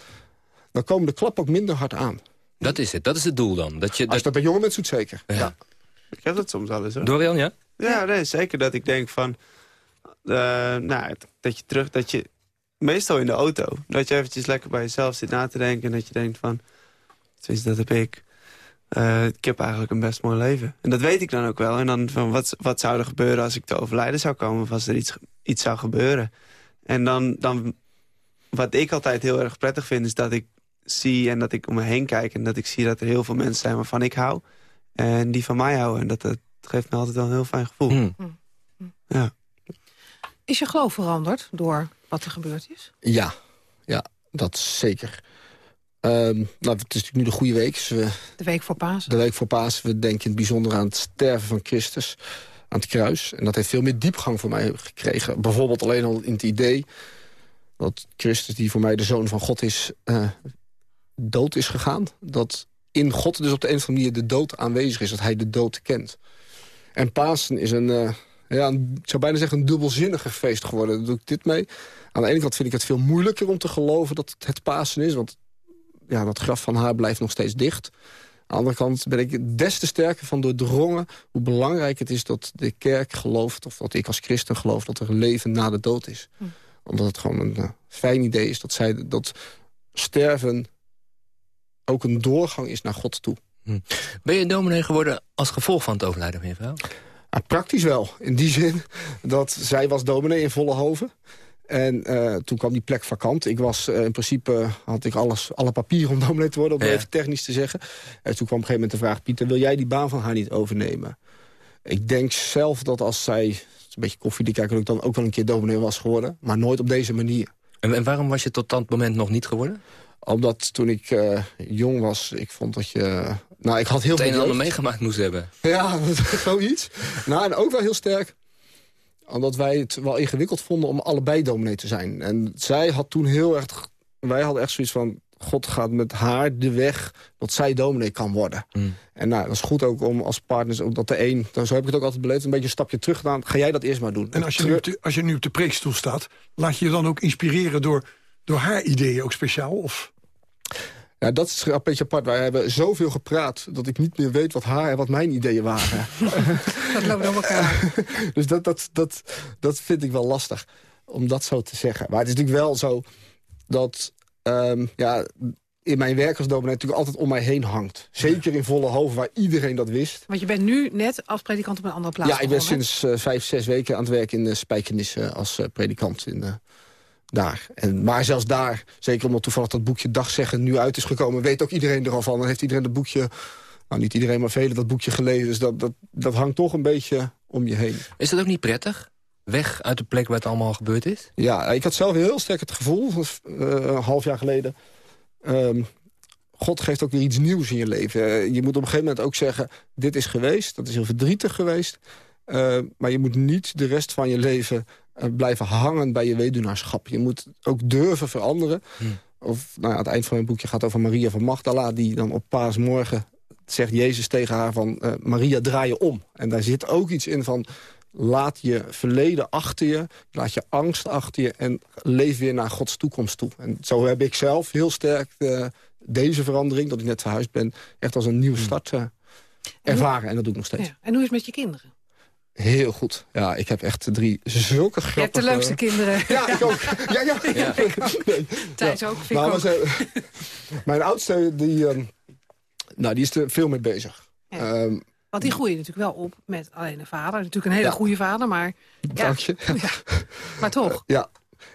dan komen de klappen ook minder hard aan. Dat is het, dat is het doel dan. Dat je, Als je dat bij jonge mensen doet, zeker. Ja. Ik heb dat soms wel eens hoor. Dorian, ja? Ja, nee, zeker dat ik denk van... eh, nou, dat je terug, dat je... Meestal in de auto. Dat je eventjes lekker bij jezelf zit na te denken. En dat je denkt van... Tenminste, dat heb ik. Eh, ik heb eigenlijk een best mooi leven. En dat weet ik dan ook wel. En dan van, wat, wat zou er gebeuren als ik te overlijden zou komen? Of als er iets, iets zou gebeuren? En dan, dan... Wat ik altijd heel erg prettig vind, is dat ik zie en dat ik om me heen kijk... en dat ik zie dat er heel veel mensen zijn waarvan ik hou. En die van mij houden. En dat, dat geeft me altijd wel een heel fijn gevoel. Hmm. Ja. Is je geloof veranderd door wat er gebeurd is? Ja, ja dat zeker. Ehm, nou, het is natuurlijk nu de goede week. Dus we, De week voor Pasen? de week voor Pasen. We denken in het bijzonder aan het sterven van Christus. Aan het kruis. En dat heeft veel meer diepgang voor mij gekregen. Bijvoorbeeld alleen al in het idee... dat Christus, die voor mij de Zoon van God is... eh, dood is gegaan. Dat in God dus op de een of andere manier de dood aanwezig is. Dat hij de dood kent. En Pasen is een... eh, ja, een- ik zou bijna zeggen een dubbelzinniger feest geworden. Daar doe ik dit mee. Aan de ene kant vind ik het veel moeilijker om te geloven dat het, het Pasen is. Want ja, dat graf van haar blijft nog steeds dicht. Aan de andere kant ben ik des te sterker van doordrongen... hoe belangrijk het is dat de kerk gelooft... of dat ik als christen geloof dat er een leven na de dood is. Omdat het gewoon een eh, fijn idee is dat, zij, dat sterven ook een doorgang is naar God toe. Ben je dominee geworden als gevolg van het overlijden van je vrouw? Ah, praktisch wel. In die zin dat zij was dominee in Vollenhoven. En eh, toen kwam die plek vakant. Ik was eh, in principe, had ik alles, alle papieren om dominee te worden... om Ja. even technisch te zeggen. En toen kwam op een gegeven moment de vraag... Pieter, wil jij die baan van haar niet overnemen? Ik denk zelf dat als zij, een beetje koffiedik kijken... dat ik dan ook wel een keer dominee was geworden. Maar nooit op deze manier. En, en waarom was je tot dat moment nog niet geworden? Omdat toen ik eh, jong was, ik vond dat je... Nou, ik had heel Het een veel en ander meegemaakt moest hebben. Ja, [LAUGHS] zoiets. Nou, en ook wel heel sterk. Omdat wij het wel ingewikkeld vonden om allebei dominee te zijn. En zij had toen heel erg... Wij hadden echt zoiets van... God gaat met haar de weg dat zij dominee kan worden. En nou, dat is goed ook om als partners... Omdat de een, dan zo heb ik het ook altijd beleefd... een beetje een stapje terug gedaan. Ga jij dat eerst maar doen. En als je, nu op de, als je nu op de preekstoel staat... laat je je dan ook inspireren door, door haar ideeën ook speciaal? Of? Ja, dat is een beetje apart. Wij hebben zoveel gepraat dat ik niet meer weet wat haar en wat mijn ideeën waren. [LAUGHS] Dat loopt door elkaar. [LAUGHS] dus dat, dat, dat, dat vind ik wel lastig, om dat zo te zeggen. Maar het is natuurlijk wel zo dat ehm, ja, in mijn werk als dominee natuurlijk altijd om mij heen hangt. Zeker in volle hoofd, waar iedereen dat wist. Want je bent nu net als predikant op een andere plaats ja, ik ben begonnen, sinds eh, vijf, zes weken aan het werk in de Spijkenissen als eh, predikant in, eh, daar. En, maar zelfs daar, zeker omdat toevallig dat boekje Dagzeggen nu uit is gekomen... weet ook iedereen er al van. Dan heeft iedereen dat boekje, nou niet iedereen, maar velen dat boekje gelezen. Dus dat, dat, dat hangt toch een beetje om je heen. Is dat ook niet prettig? Weg uit de plek waar het allemaal gebeurd is? Ja, ik had zelf heel sterk het gevoel, eh, een half jaar geleden... ehm, God geeft ook weer iets nieuws in je leven. Eh, je moet op een gegeven moment ook zeggen, dit is geweest. Dat is heel verdrietig geweest. Eh, maar je moet niet de rest van je leven blijven hangen bij je weduwnaarschap. Je moet ook durven veranderen. Of, nou ja, het eind van mijn boekje gaat over Maria van Magdala... die dan op paasmorgen zegt Jezus tegen haar van... eh, Maria, draai je om. En daar zit ook iets in van... laat je verleden achter je, laat je angst achter je... en leef weer naar Gods toekomst toe. En zo heb ik zelf heel sterk eh, deze verandering... dat ik net verhuisd ben, echt als een nieuwe start eh, ervaren. En dat doe ik nog steeds. Ja. En hoe is het met je kinderen? Heel goed. Ja, ik heb echt drie zulke grappige... Je hebt de leukste kinderen. [LAUGHS] Ja, ik ook. Ja, ja. Ja. [LAUGHS] Nee. Thijs Ja. ook, vind ik Nou, ook. [LAUGHS] mijn oudste, die, ehm, nou, die is er veel mee bezig. Ehm, Want die groeien natuurlijk wel op met alleen een vader. Natuurlijk een hele Ja. goede vader, maar... Ja, Dank je. maar toch. Ja.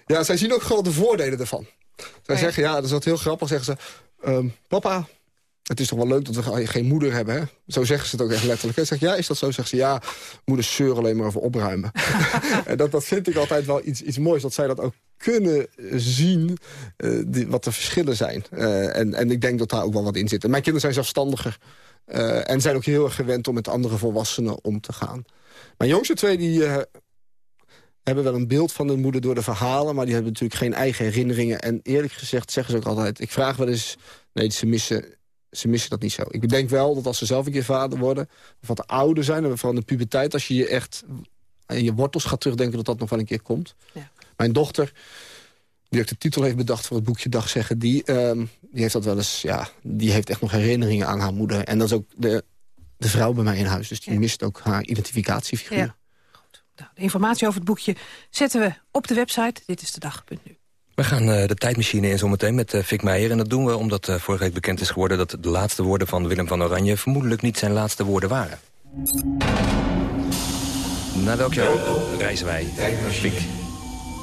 ja, zij zien ook gewoon de voordelen ervan. Zij Oh zeggen, ja, dat is wat heel grappig, zeggen ze... ehm, papa, het is toch wel leuk dat we geen moeder hebben, hè? Zo zeggen ze het ook echt letterlijk. Hè? Zeg, ja, is dat zo? Zegt ze, ja, moeders zeuren alleen maar over opruimen. [LAUGHS] [LAUGHS] en dat, dat vind ik altijd wel iets, iets moois, dat zij dat ook kunnen zien eh, die, wat de verschillen zijn. Eh, en, en ik denk dat daar ook wel wat in zit. En mijn kinderen zijn zelfstandiger. eh, en zijn ook heel erg gewend om met andere volwassenen om te gaan. Mijn jongste twee, die... eh, hebben wel een beeld van de moeder door de verhalen... maar die hebben natuurlijk geen eigen herinneringen. En eerlijk gezegd zeggen ze ook altijd... ik vraag wel eens... nee, ze missen, ze missen dat niet zo. Ik denk wel dat als ze zelf een keer vader worden... of wat ouder zijn, en vooral in de puberteit... als je je echt aan je wortels gaat terugdenken... dat dat nog wel een keer komt. Mijn dochter, die ook de titel heeft bedacht voor het boekje Dag zeggen... die, ehm, die heeft dat wel eens... ja, die heeft echt nog herinneringen aan haar moeder. En dat is ook de, de vrouw bij mij in huis. Dus die mist ook haar identificatiefiguur. Ja. Nou, de informatie over het boekje zetten we op de website. Dit is de dag.nu. We gaan eh, de tijdmachine in zometeen met uh, Vic Meijer. En dat doen we omdat uh, vorige week bekend is geworden... dat de laatste woorden van Willem van Oranje... vermoedelijk niet zijn laatste woorden waren. Naar welk jaar reizen wij, Vic?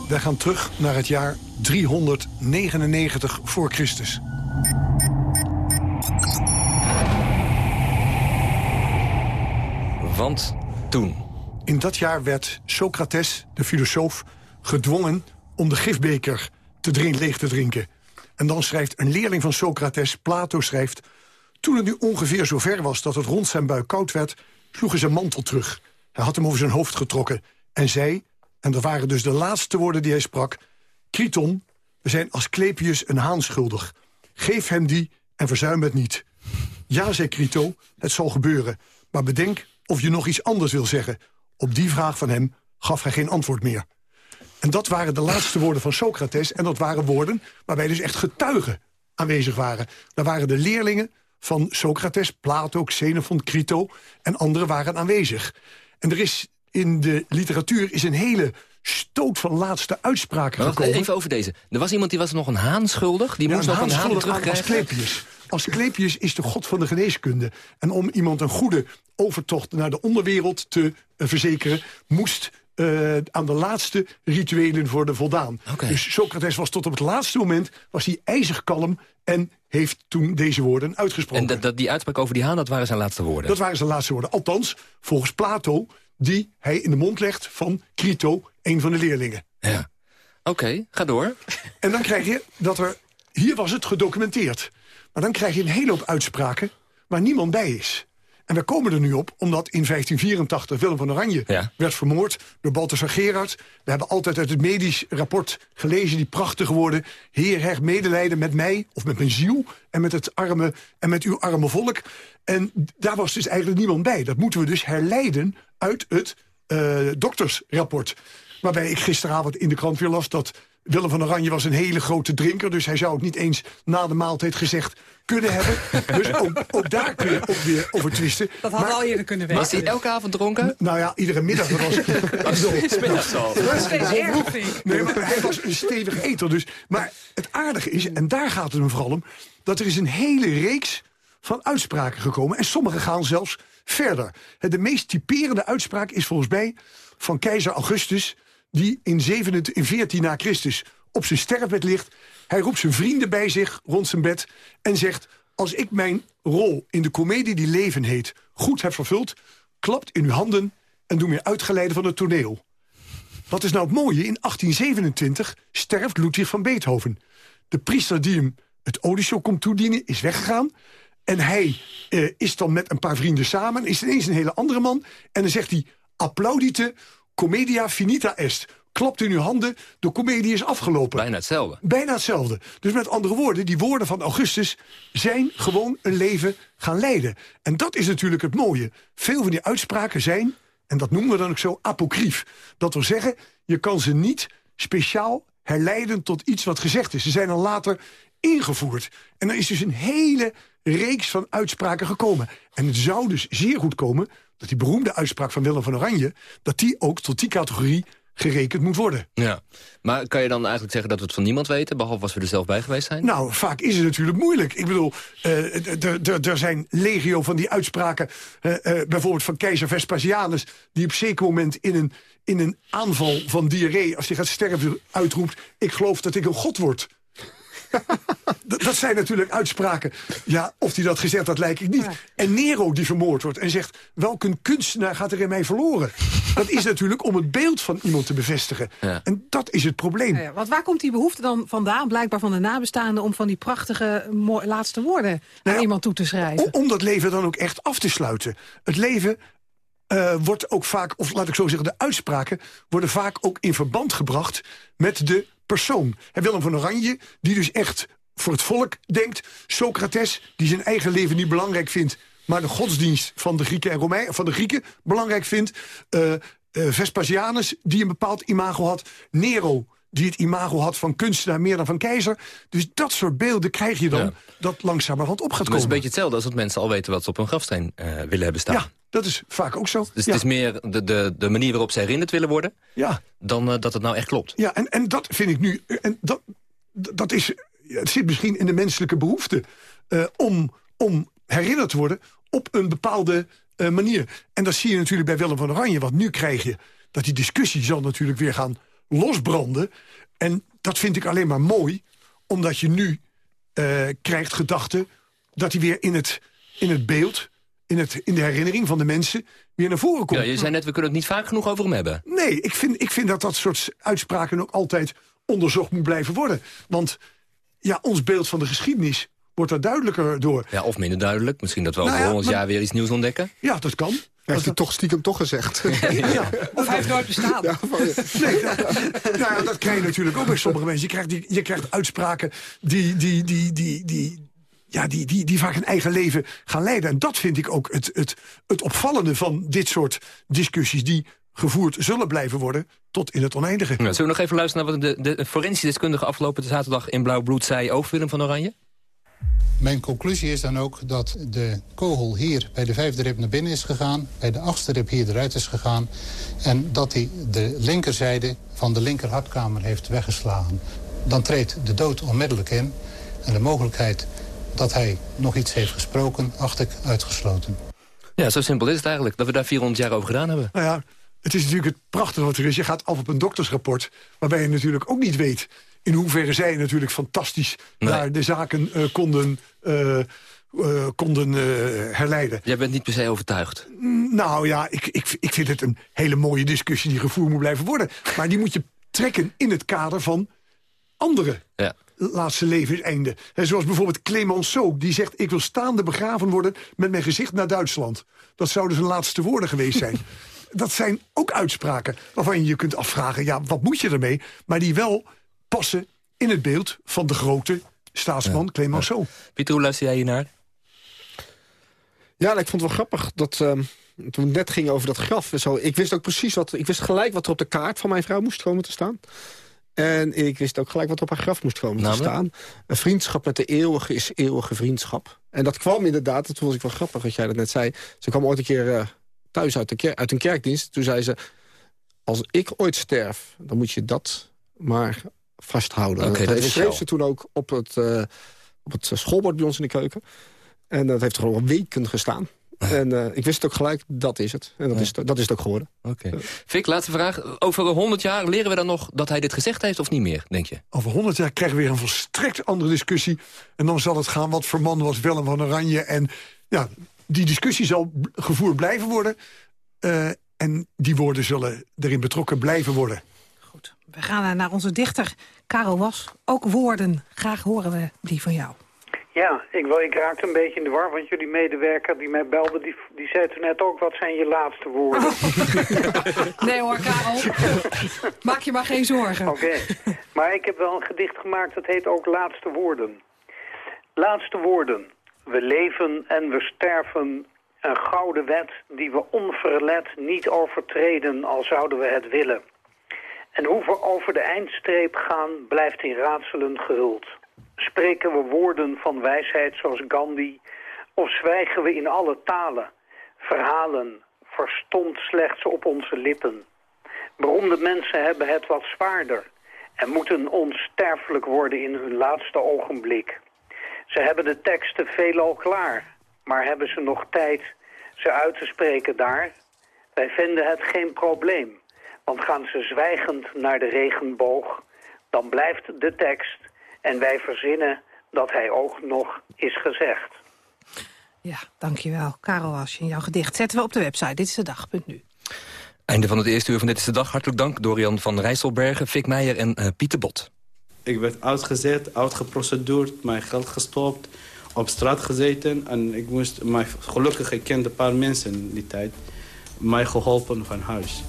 Wij gaan terug naar het jaar 399 voor Christus. Want toen... In dat jaar werd Socrates, de filosoof, gedwongen om de gifbeker te drink, leeg te drinken. En dan schrijft een leerling van Socrates, Plato schrijft... Toen het nu ongeveer zover was dat het rond zijn buik koud werd... sloeg hij zijn mantel terug. Hij had hem over zijn hoofd getrokken en zei... en dat waren dus de laatste woorden die hij sprak... Kriton, we zijn Asclepius een haan schuldig. Geef hem die en verzuim het niet. Ja, zei Crito, het zal gebeuren. Maar bedenk of je nog iets anders wil zeggen. Op die vraag van hem gaf hij geen antwoord meer. En dat waren de laatste woorden van Socrates. En dat waren woorden waarbij dus echt getuigen aanwezig waren. Daar waren de leerlingen van Socrates, Plato, Xenophon, Crito... en anderen waren aanwezig. En er is in de literatuur is een hele stoot van laatste uitspraken Wacht, gekomen. Even over deze. Er was iemand die was nog een haan schuldig. Die Ja, moest nog een haan terugkrijgen. Asclepius. Asclepius is de god van de geneeskunde. En om iemand een goede overtocht naar de onderwereld te eh, verzekeren... moest eh, aan de laatste rituelen worden voldaan. Dus Socrates was tot op het laatste moment was hij ijzig kalm... en heeft toen deze woorden uitgesproken. En dat, die uitspraak over die haan, dat waren zijn laatste woorden? Dat waren zijn laatste woorden. Althans, volgens Plato, die hij in de mond legt van Crito, een van de leerlingen. Ja. Oké, ga door. [LAUGHS] En dan krijg je dat er... Hier was het gedocumenteerd. Maar dan krijg je een hele hoop uitspraken waar niemand bij is. En we komen er nu op, omdat in 1584 Willem van Oranje werd vermoord door Balthasar Gerard. We hebben altijd uit het medisch rapport gelezen die prachtige woorden... Heer, hecht medelijden met mij, of met mijn ziel, en met, het arme, en met uw arme volk. En daar was dus eigenlijk niemand bij. Dat moeten we dus herleiden uit het uh, doktersrapport. Waarbij ik gisteravond in de krant weer las dat Willem van Oranje was een hele grote drinker... dus hij zou het niet eens na de maaltijd gezegd kunnen hebben. [LAUGHS] dus ook, ook, daar kun je ook weer over twisten. Dat hadden we al eerder kunnen weten. Was hij elke avond dronken? Nou ja, iedere middag. [LAUGHS] Dat was, Smiddags al. Nee, maar hij was een stevig eter. Dus. Maar het aardige is, en daar gaat het hem vooral om... dat er is een hele reeks van uitspraken gekomen. En sommige gaan zelfs verder. De meest typerende uitspraak is volgens mij van keizer Augustus die in, 17, in 14 na Christus op zijn sterfbed ligt. Hij roept zijn vrienden bij zich rond zijn bed en zegt... als ik mijn rol in de komedie die leven heet goed heb vervuld... klapt in uw handen en doe me uitgeleide van het toneel. Wat is nou het mooie? In 1827 sterft Ludwig van Beethoven. De priester die hem het olieshow komt toedienen is weggegaan... En hij eh, is dan met een paar vrienden samen, is ineens een hele andere man. En dan zegt hij, applaudite Comedia finita est. Klapt in uw handen, de comedie is afgelopen. Bijna hetzelfde. Bijna hetzelfde. Dus met andere woorden, die woorden van Augustus... zijn gewoon een leven gaan leiden. En dat is natuurlijk het mooie. Veel van die uitspraken zijn, en dat noemen we dan ook zo, apocrief. Dat wil zeggen, je kan ze niet speciaal herleiden tot iets wat gezegd is. Ze zijn dan later ingevoerd. En er is dus een hele reeks van uitspraken gekomen. En het zou dus zeer goed komen dat die beroemde uitspraak van Willem van Oranje... dat die ook tot die categorie gerekend moet worden. Ja, maar kan je dan eigenlijk zeggen dat we het van niemand weten... behalve als we er zelf bij geweest zijn? Nou, vaak is het natuurlijk moeilijk. Ik bedoel, uh, er zijn legio van die uitspraken... Uh, uh, bijvoorbeeld van keizer Vespasianus... die op zeker moment in een, in een aanval van diarree... als hij gaat sterven uitroept... ik geloof dat ik een god word [LAUGHS] dat zijn natuurlijk uitspraken. Ja, of hij dat gezegd had, lijkt ik niet. En Nero die vermoord wordt en zegt... welke kunstenaar gaat er in mij verloren? dat is natuurlijk om het beeld van iemand te bevestigen. En dat is het probleem. Ja, want waar komt die behoefte dan vandaan, blijkbaar van de nabestaanden... om van die prachtige laatste woorden nou aan iemand toe te schrijven? Om dat leven dan ook echt af te sluiten. Het leven uh, wordt ook vaak, of laat ik zo zeggen, de uitspraken... worden vaak ook in verband gebracht met de persoon. En Willem van Oranje, die dus echt voor het volk denkt. Socrates, die zijn eigen leven niet belangrijk vindt... maar de godsdienst van de Grieken en Romeinen, van de Grieken belangrijk vindt. Uh, Vespasianus, die een bepaald imago had. Nero, die het imago had van kunstenaar meer dan van keizer. Dus dat soort beelden krijg je dan, dat langzamerhand op gaat komen. Het is een beetje hetzelfde als dat mensen al weten wat ze op hun grafsteen uh, willen hebben staan. Ja, dat is vaak ook zo. Dus het is meer de, de, de manier waarop ze herinnerd willen worden... Ja. dan uh, dat het nou echt klopt. Ja, en, en dat vind ik nu... En dat, dat is, het zit misschien in de menselijke behoefte... Uh, om, om herinnerd te worden op een bepaalde manier. En dat zie je natuurlijk bij Willem van Oranje. Want nu krijg je dat die discussie zal natuurlijk weer gaan losbranden. En dat vind ik alleen maar mooi. Omdat je nu uh, krijgt gedachten dat hij weer in het, in het beeld in, het, in de herinnering van de mensen weer naar voren komt. Ja, je zei net, we kunnen het niet vaak genoeg over hem hebben. Nee, ik vind, ik vind dat dat soort uitspraken ook altijd onderzocht moet blijven worden. Want ja, ons beeld van de geschiedenis wordt daar duidelijker door. Ja, of minder duidelijk. Misschien dat we over nou ja, jaar weer iets nieuws ontdekken. Ja, dat kan. Hij heeft het toch stiekem toch gezegd. [LAUGHS] ja. Of hij heeft nooit bestaan. Ja, [LAUGHS] nee, nou, nou, ja, dat krijg je natuurlijk ook bij sommige mensen. Je krijgt, die, je krijgt uitspraken die, die, die, die, die, ja, die, die, die vaak een eigen leven gaan leiden. En dat vind ik ook het, het, het opvallende van dit soort discussies... die gevoerd zullen blijven worden tot in het oneindige. zullen we nog even luisteren naar wat de, de forensische deskundige... afgelopen zaterdag in Blauw Bloed zei over Willem van Oranje? Mijn conclusie is dan ook dat de kogel hier bij de vijfde rib naar binnen is gegaan... bij de achtste rib hier eruit is gegaan... en dat hij de linkerzijde van de linkerhartkamer heeft weggeslagen. Dan treedt de dood onmiddellijk in en de mogelijkheid dat hij nog iets heeft gesproken, acht ik uitgesloten. Ja, zo simpel is het eigenlijk, dat we daar 400 jaar over gedaan hebben. Nou ja, het is natuurlijk het prachtige wat er is. Je gaat af op een doktersrapport, waarbij je natuurlijk ook niet weet... in hoeverre zij natuurlijk fantastisch daar de zaken eh, konden... eh, eh, konden herleiden. Jij bent niet per se overtuigd. Mm, Nou ja, ik, ik, ik vind het een hele mooie discussie die gevoerd moet blijven worden. Maar die moet je trekken in het kader van andere Ja. laatste levenseinde. Hè, zoals bijvoorbeeld Clemenceau, die zegt... ik wil staande begraven worden met mijn gezicht naar Duitsland. Dat zouden zijn laatste woorden geweest zijn. [LAUGHS] dat zijn ook uitspraken waarvan je je kunt afvragen... ja, wat moet je ermee? Maar die wel passen in het beeld van de grote staatsman Clemenceau. Pieter, hoe luister jij hiernaar? Ja, nou, ik vond het wel grappig dat ehm, toen het net ging over dat graf en zo. Ik wist ook precies wat. Ik wist gelijk wat er op de kaart van mijn vrouw moest komen te staan. En ik wist ook gelijk wat er op haar graf moest komen Namelijk? te staan. Een vriendschap met de eeuwige is eeuwige vriendschap. En dat kwam inderdaad, dat vond ik wel grappig wat jij dat net zei. Ze kwam ooit een keer eh, thuis uit, de uit een kerkdienst. Toen zei ze, als ik ooit sterf, dan moet je dat maar vasthouden. Dat dat is schreef ze toen ook op het, eh, op het schoolbord bij ons in de keuken. En dat heeft er al weken gestaan. En eh, ik wist ook gelijk, dat is het. En dat, is, het- dat is het ook geworden. Oké. Fik, laatste vraag. Over 100 jaar leren we dan nog dat hij dit gezegd heeft of niet meer, denk je? Over honderd jaar krijgen we weer een volstrekt andere discussie. En dan zal het gaan wat voor man was Willem van Oranje. En ja, die discussie zal gevoerd blijven worden. Eh, en die woorden zullen erin betrokken blijven worden. We gaan naar onze dichter Karel Was. Ook woorden. Graag horen we die van jou. Ja, ik, wel, ik raakte een beetje in de war, want jullie medewerker die mij belde, die, die zei toen net ook, wat zijn je laatste woorden? [LAUGHS] Nee hoor, Karel. Maak je maar geen zorgen. Oké, maar ik heb wel een gedicht gemaakt, dat heet ook Laatste Woorden. Laatste woorden. We leven en we sterven. Een gouden wet die we onverlet niet overtreden, al zouden we het willen. En hoe we over de eindstreep gaan, blijft in raadselen gehuld. Spreken we woorden van wijsheid zoals Gandhi, of zwijgen we in alle talen, verhalen, verstomd slechts op onze lippen. Beroemde mensen hebben het wat zwaarder en moeten onsterfelijk worden in hun laatste ogenblik. Ze hebben de teksten veelal klaar, maar hebben ze nog tijd ze uit te spreken daar? Wij vinden het geen probleem, want gaan ze zwijgend naar de regenboog, dan blijft de tekst en wij verzinnen dat hij ook nog is gezegd. Ja, dankjewel. Karel Was, in jouw gedicht zetten we op de website. Dit is de dag.nu. Einde van het eerste uur van Dit is de Dag. Hartelijk dank Dorian van Rijsselbergen, Fik Meijer en eh, Pieter Bot. Ik werd uitgezet, uitgeproceduurd, mijn geld gestopt, op straat gezeten. En ik moest, mijn, gelukkig, ik kende een paar mensen in die tijd, mij geholpen van huis.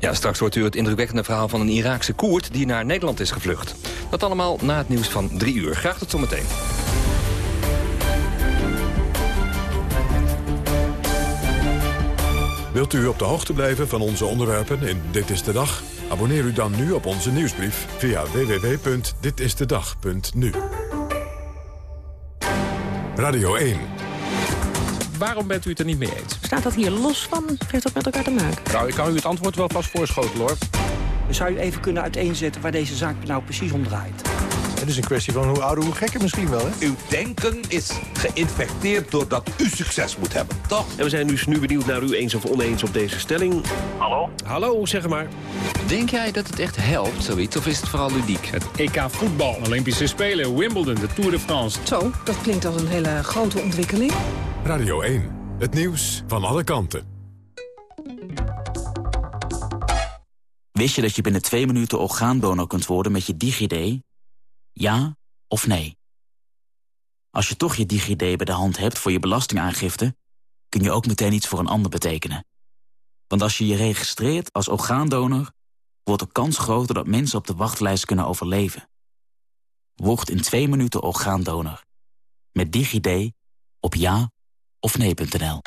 Ja, straks hoort u het indrukwekkende verhaal van een Iraakse Koerd... die naar Nederland is gevlucht. Dat allemaal na het nieuws van drie uur. Graag tot zometeen. Wilt u op de hoogte blijven van onze onderwerpen in Dit is de Dag? Abonneer u dan nu op onze nieuwsbrief via www.ditistedag.nu. Radio 1. Waarom bent u het er niet mee eens? Staat dat hier los van? Heeft dat met elkaar te maken? Nou, ik kan u het antwoord wel vast voorschotelen, hoor. Zou u even kunnen uiteenzetten waar deze zaak nou precies om draait? Het is een kwestie van hoe ouder, hoe gekker misschien wel, hè? Uw denken is geïnfecteerd doordat u succes moet hebben, toch? En we zijn dus nu benieuwd naar u eens of oneens op deze stelling. Hallo? Hallo, zeg maar. Denk jij dat het echt helpt, zoiets, of is het vooral ludiek? Het EK voetbal, Olympische Spelen, Wimbledon, de Tour de France. Zo, dat klinkt als een hele grote ontwikkeling. Radio 1. Het nieuws van alle kanten. Wist je dat je binnen twee minuten orgaandonor kunt worden met je DigiD? Ja of nee? Als je toch je DigiD bij de hand hebt voor je belastingaangifte... kun je ook meteen iets voor een ander betekenen. Want als je je registreert als orgaandonor... wordt de kans groter dat mensen op de wachtlijst kunnen overleven. Word in twee minuten orgaandonor. Met DigiD op ja of nee.nl.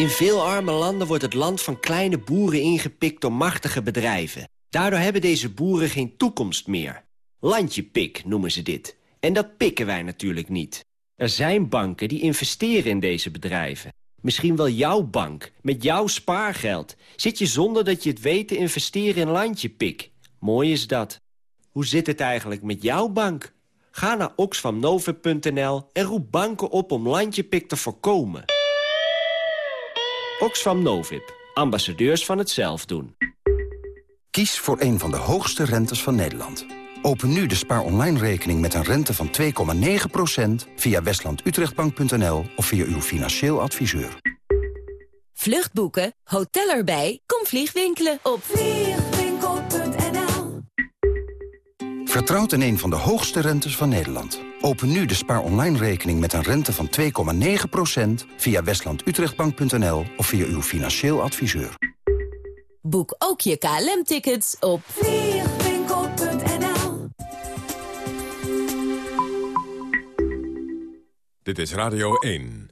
In veel arme landen wordt het land van kleine boeren ingepikt door machtige bedrijven. Daardoor hebben deze boeren geen toekomst meer. Landjepik noemen ze dit. En dat pikken wij natuurlijk niet. Er zijn banken die investeren in deze bedrijven. Misschien wel jouw bank, met jouw spaargeld. Zit je zonder dat je het weet te investeren in Landjepik. Mooi is dat. Hoe zit het eigenlijk met jouw bank? Ga naar oxfamnovip.nl en roep banken op om landjepik te voorkomen. Oxfam Novib, ambassadeurs van het zelfdoen. Kies voor een van de hoogste rentes van Nederland. Open nu de spaar online rekening met een rente van 2,9% via westlandutrechtbank.nl of via uw financieel adviseur. Vluchtboeken, hotel erbij, kom vliegwinkelen op vliegwinkel.nl Vertrouwt in een van de hoogste rentes van Nederland. Open nu de spaar online rekening met een rente van 2,9% via westlandutrechtbank.nl of via uw financieel adviseur. Boek ook je KLM-tickets op vliegwinkel.nl Dit is Radio 1.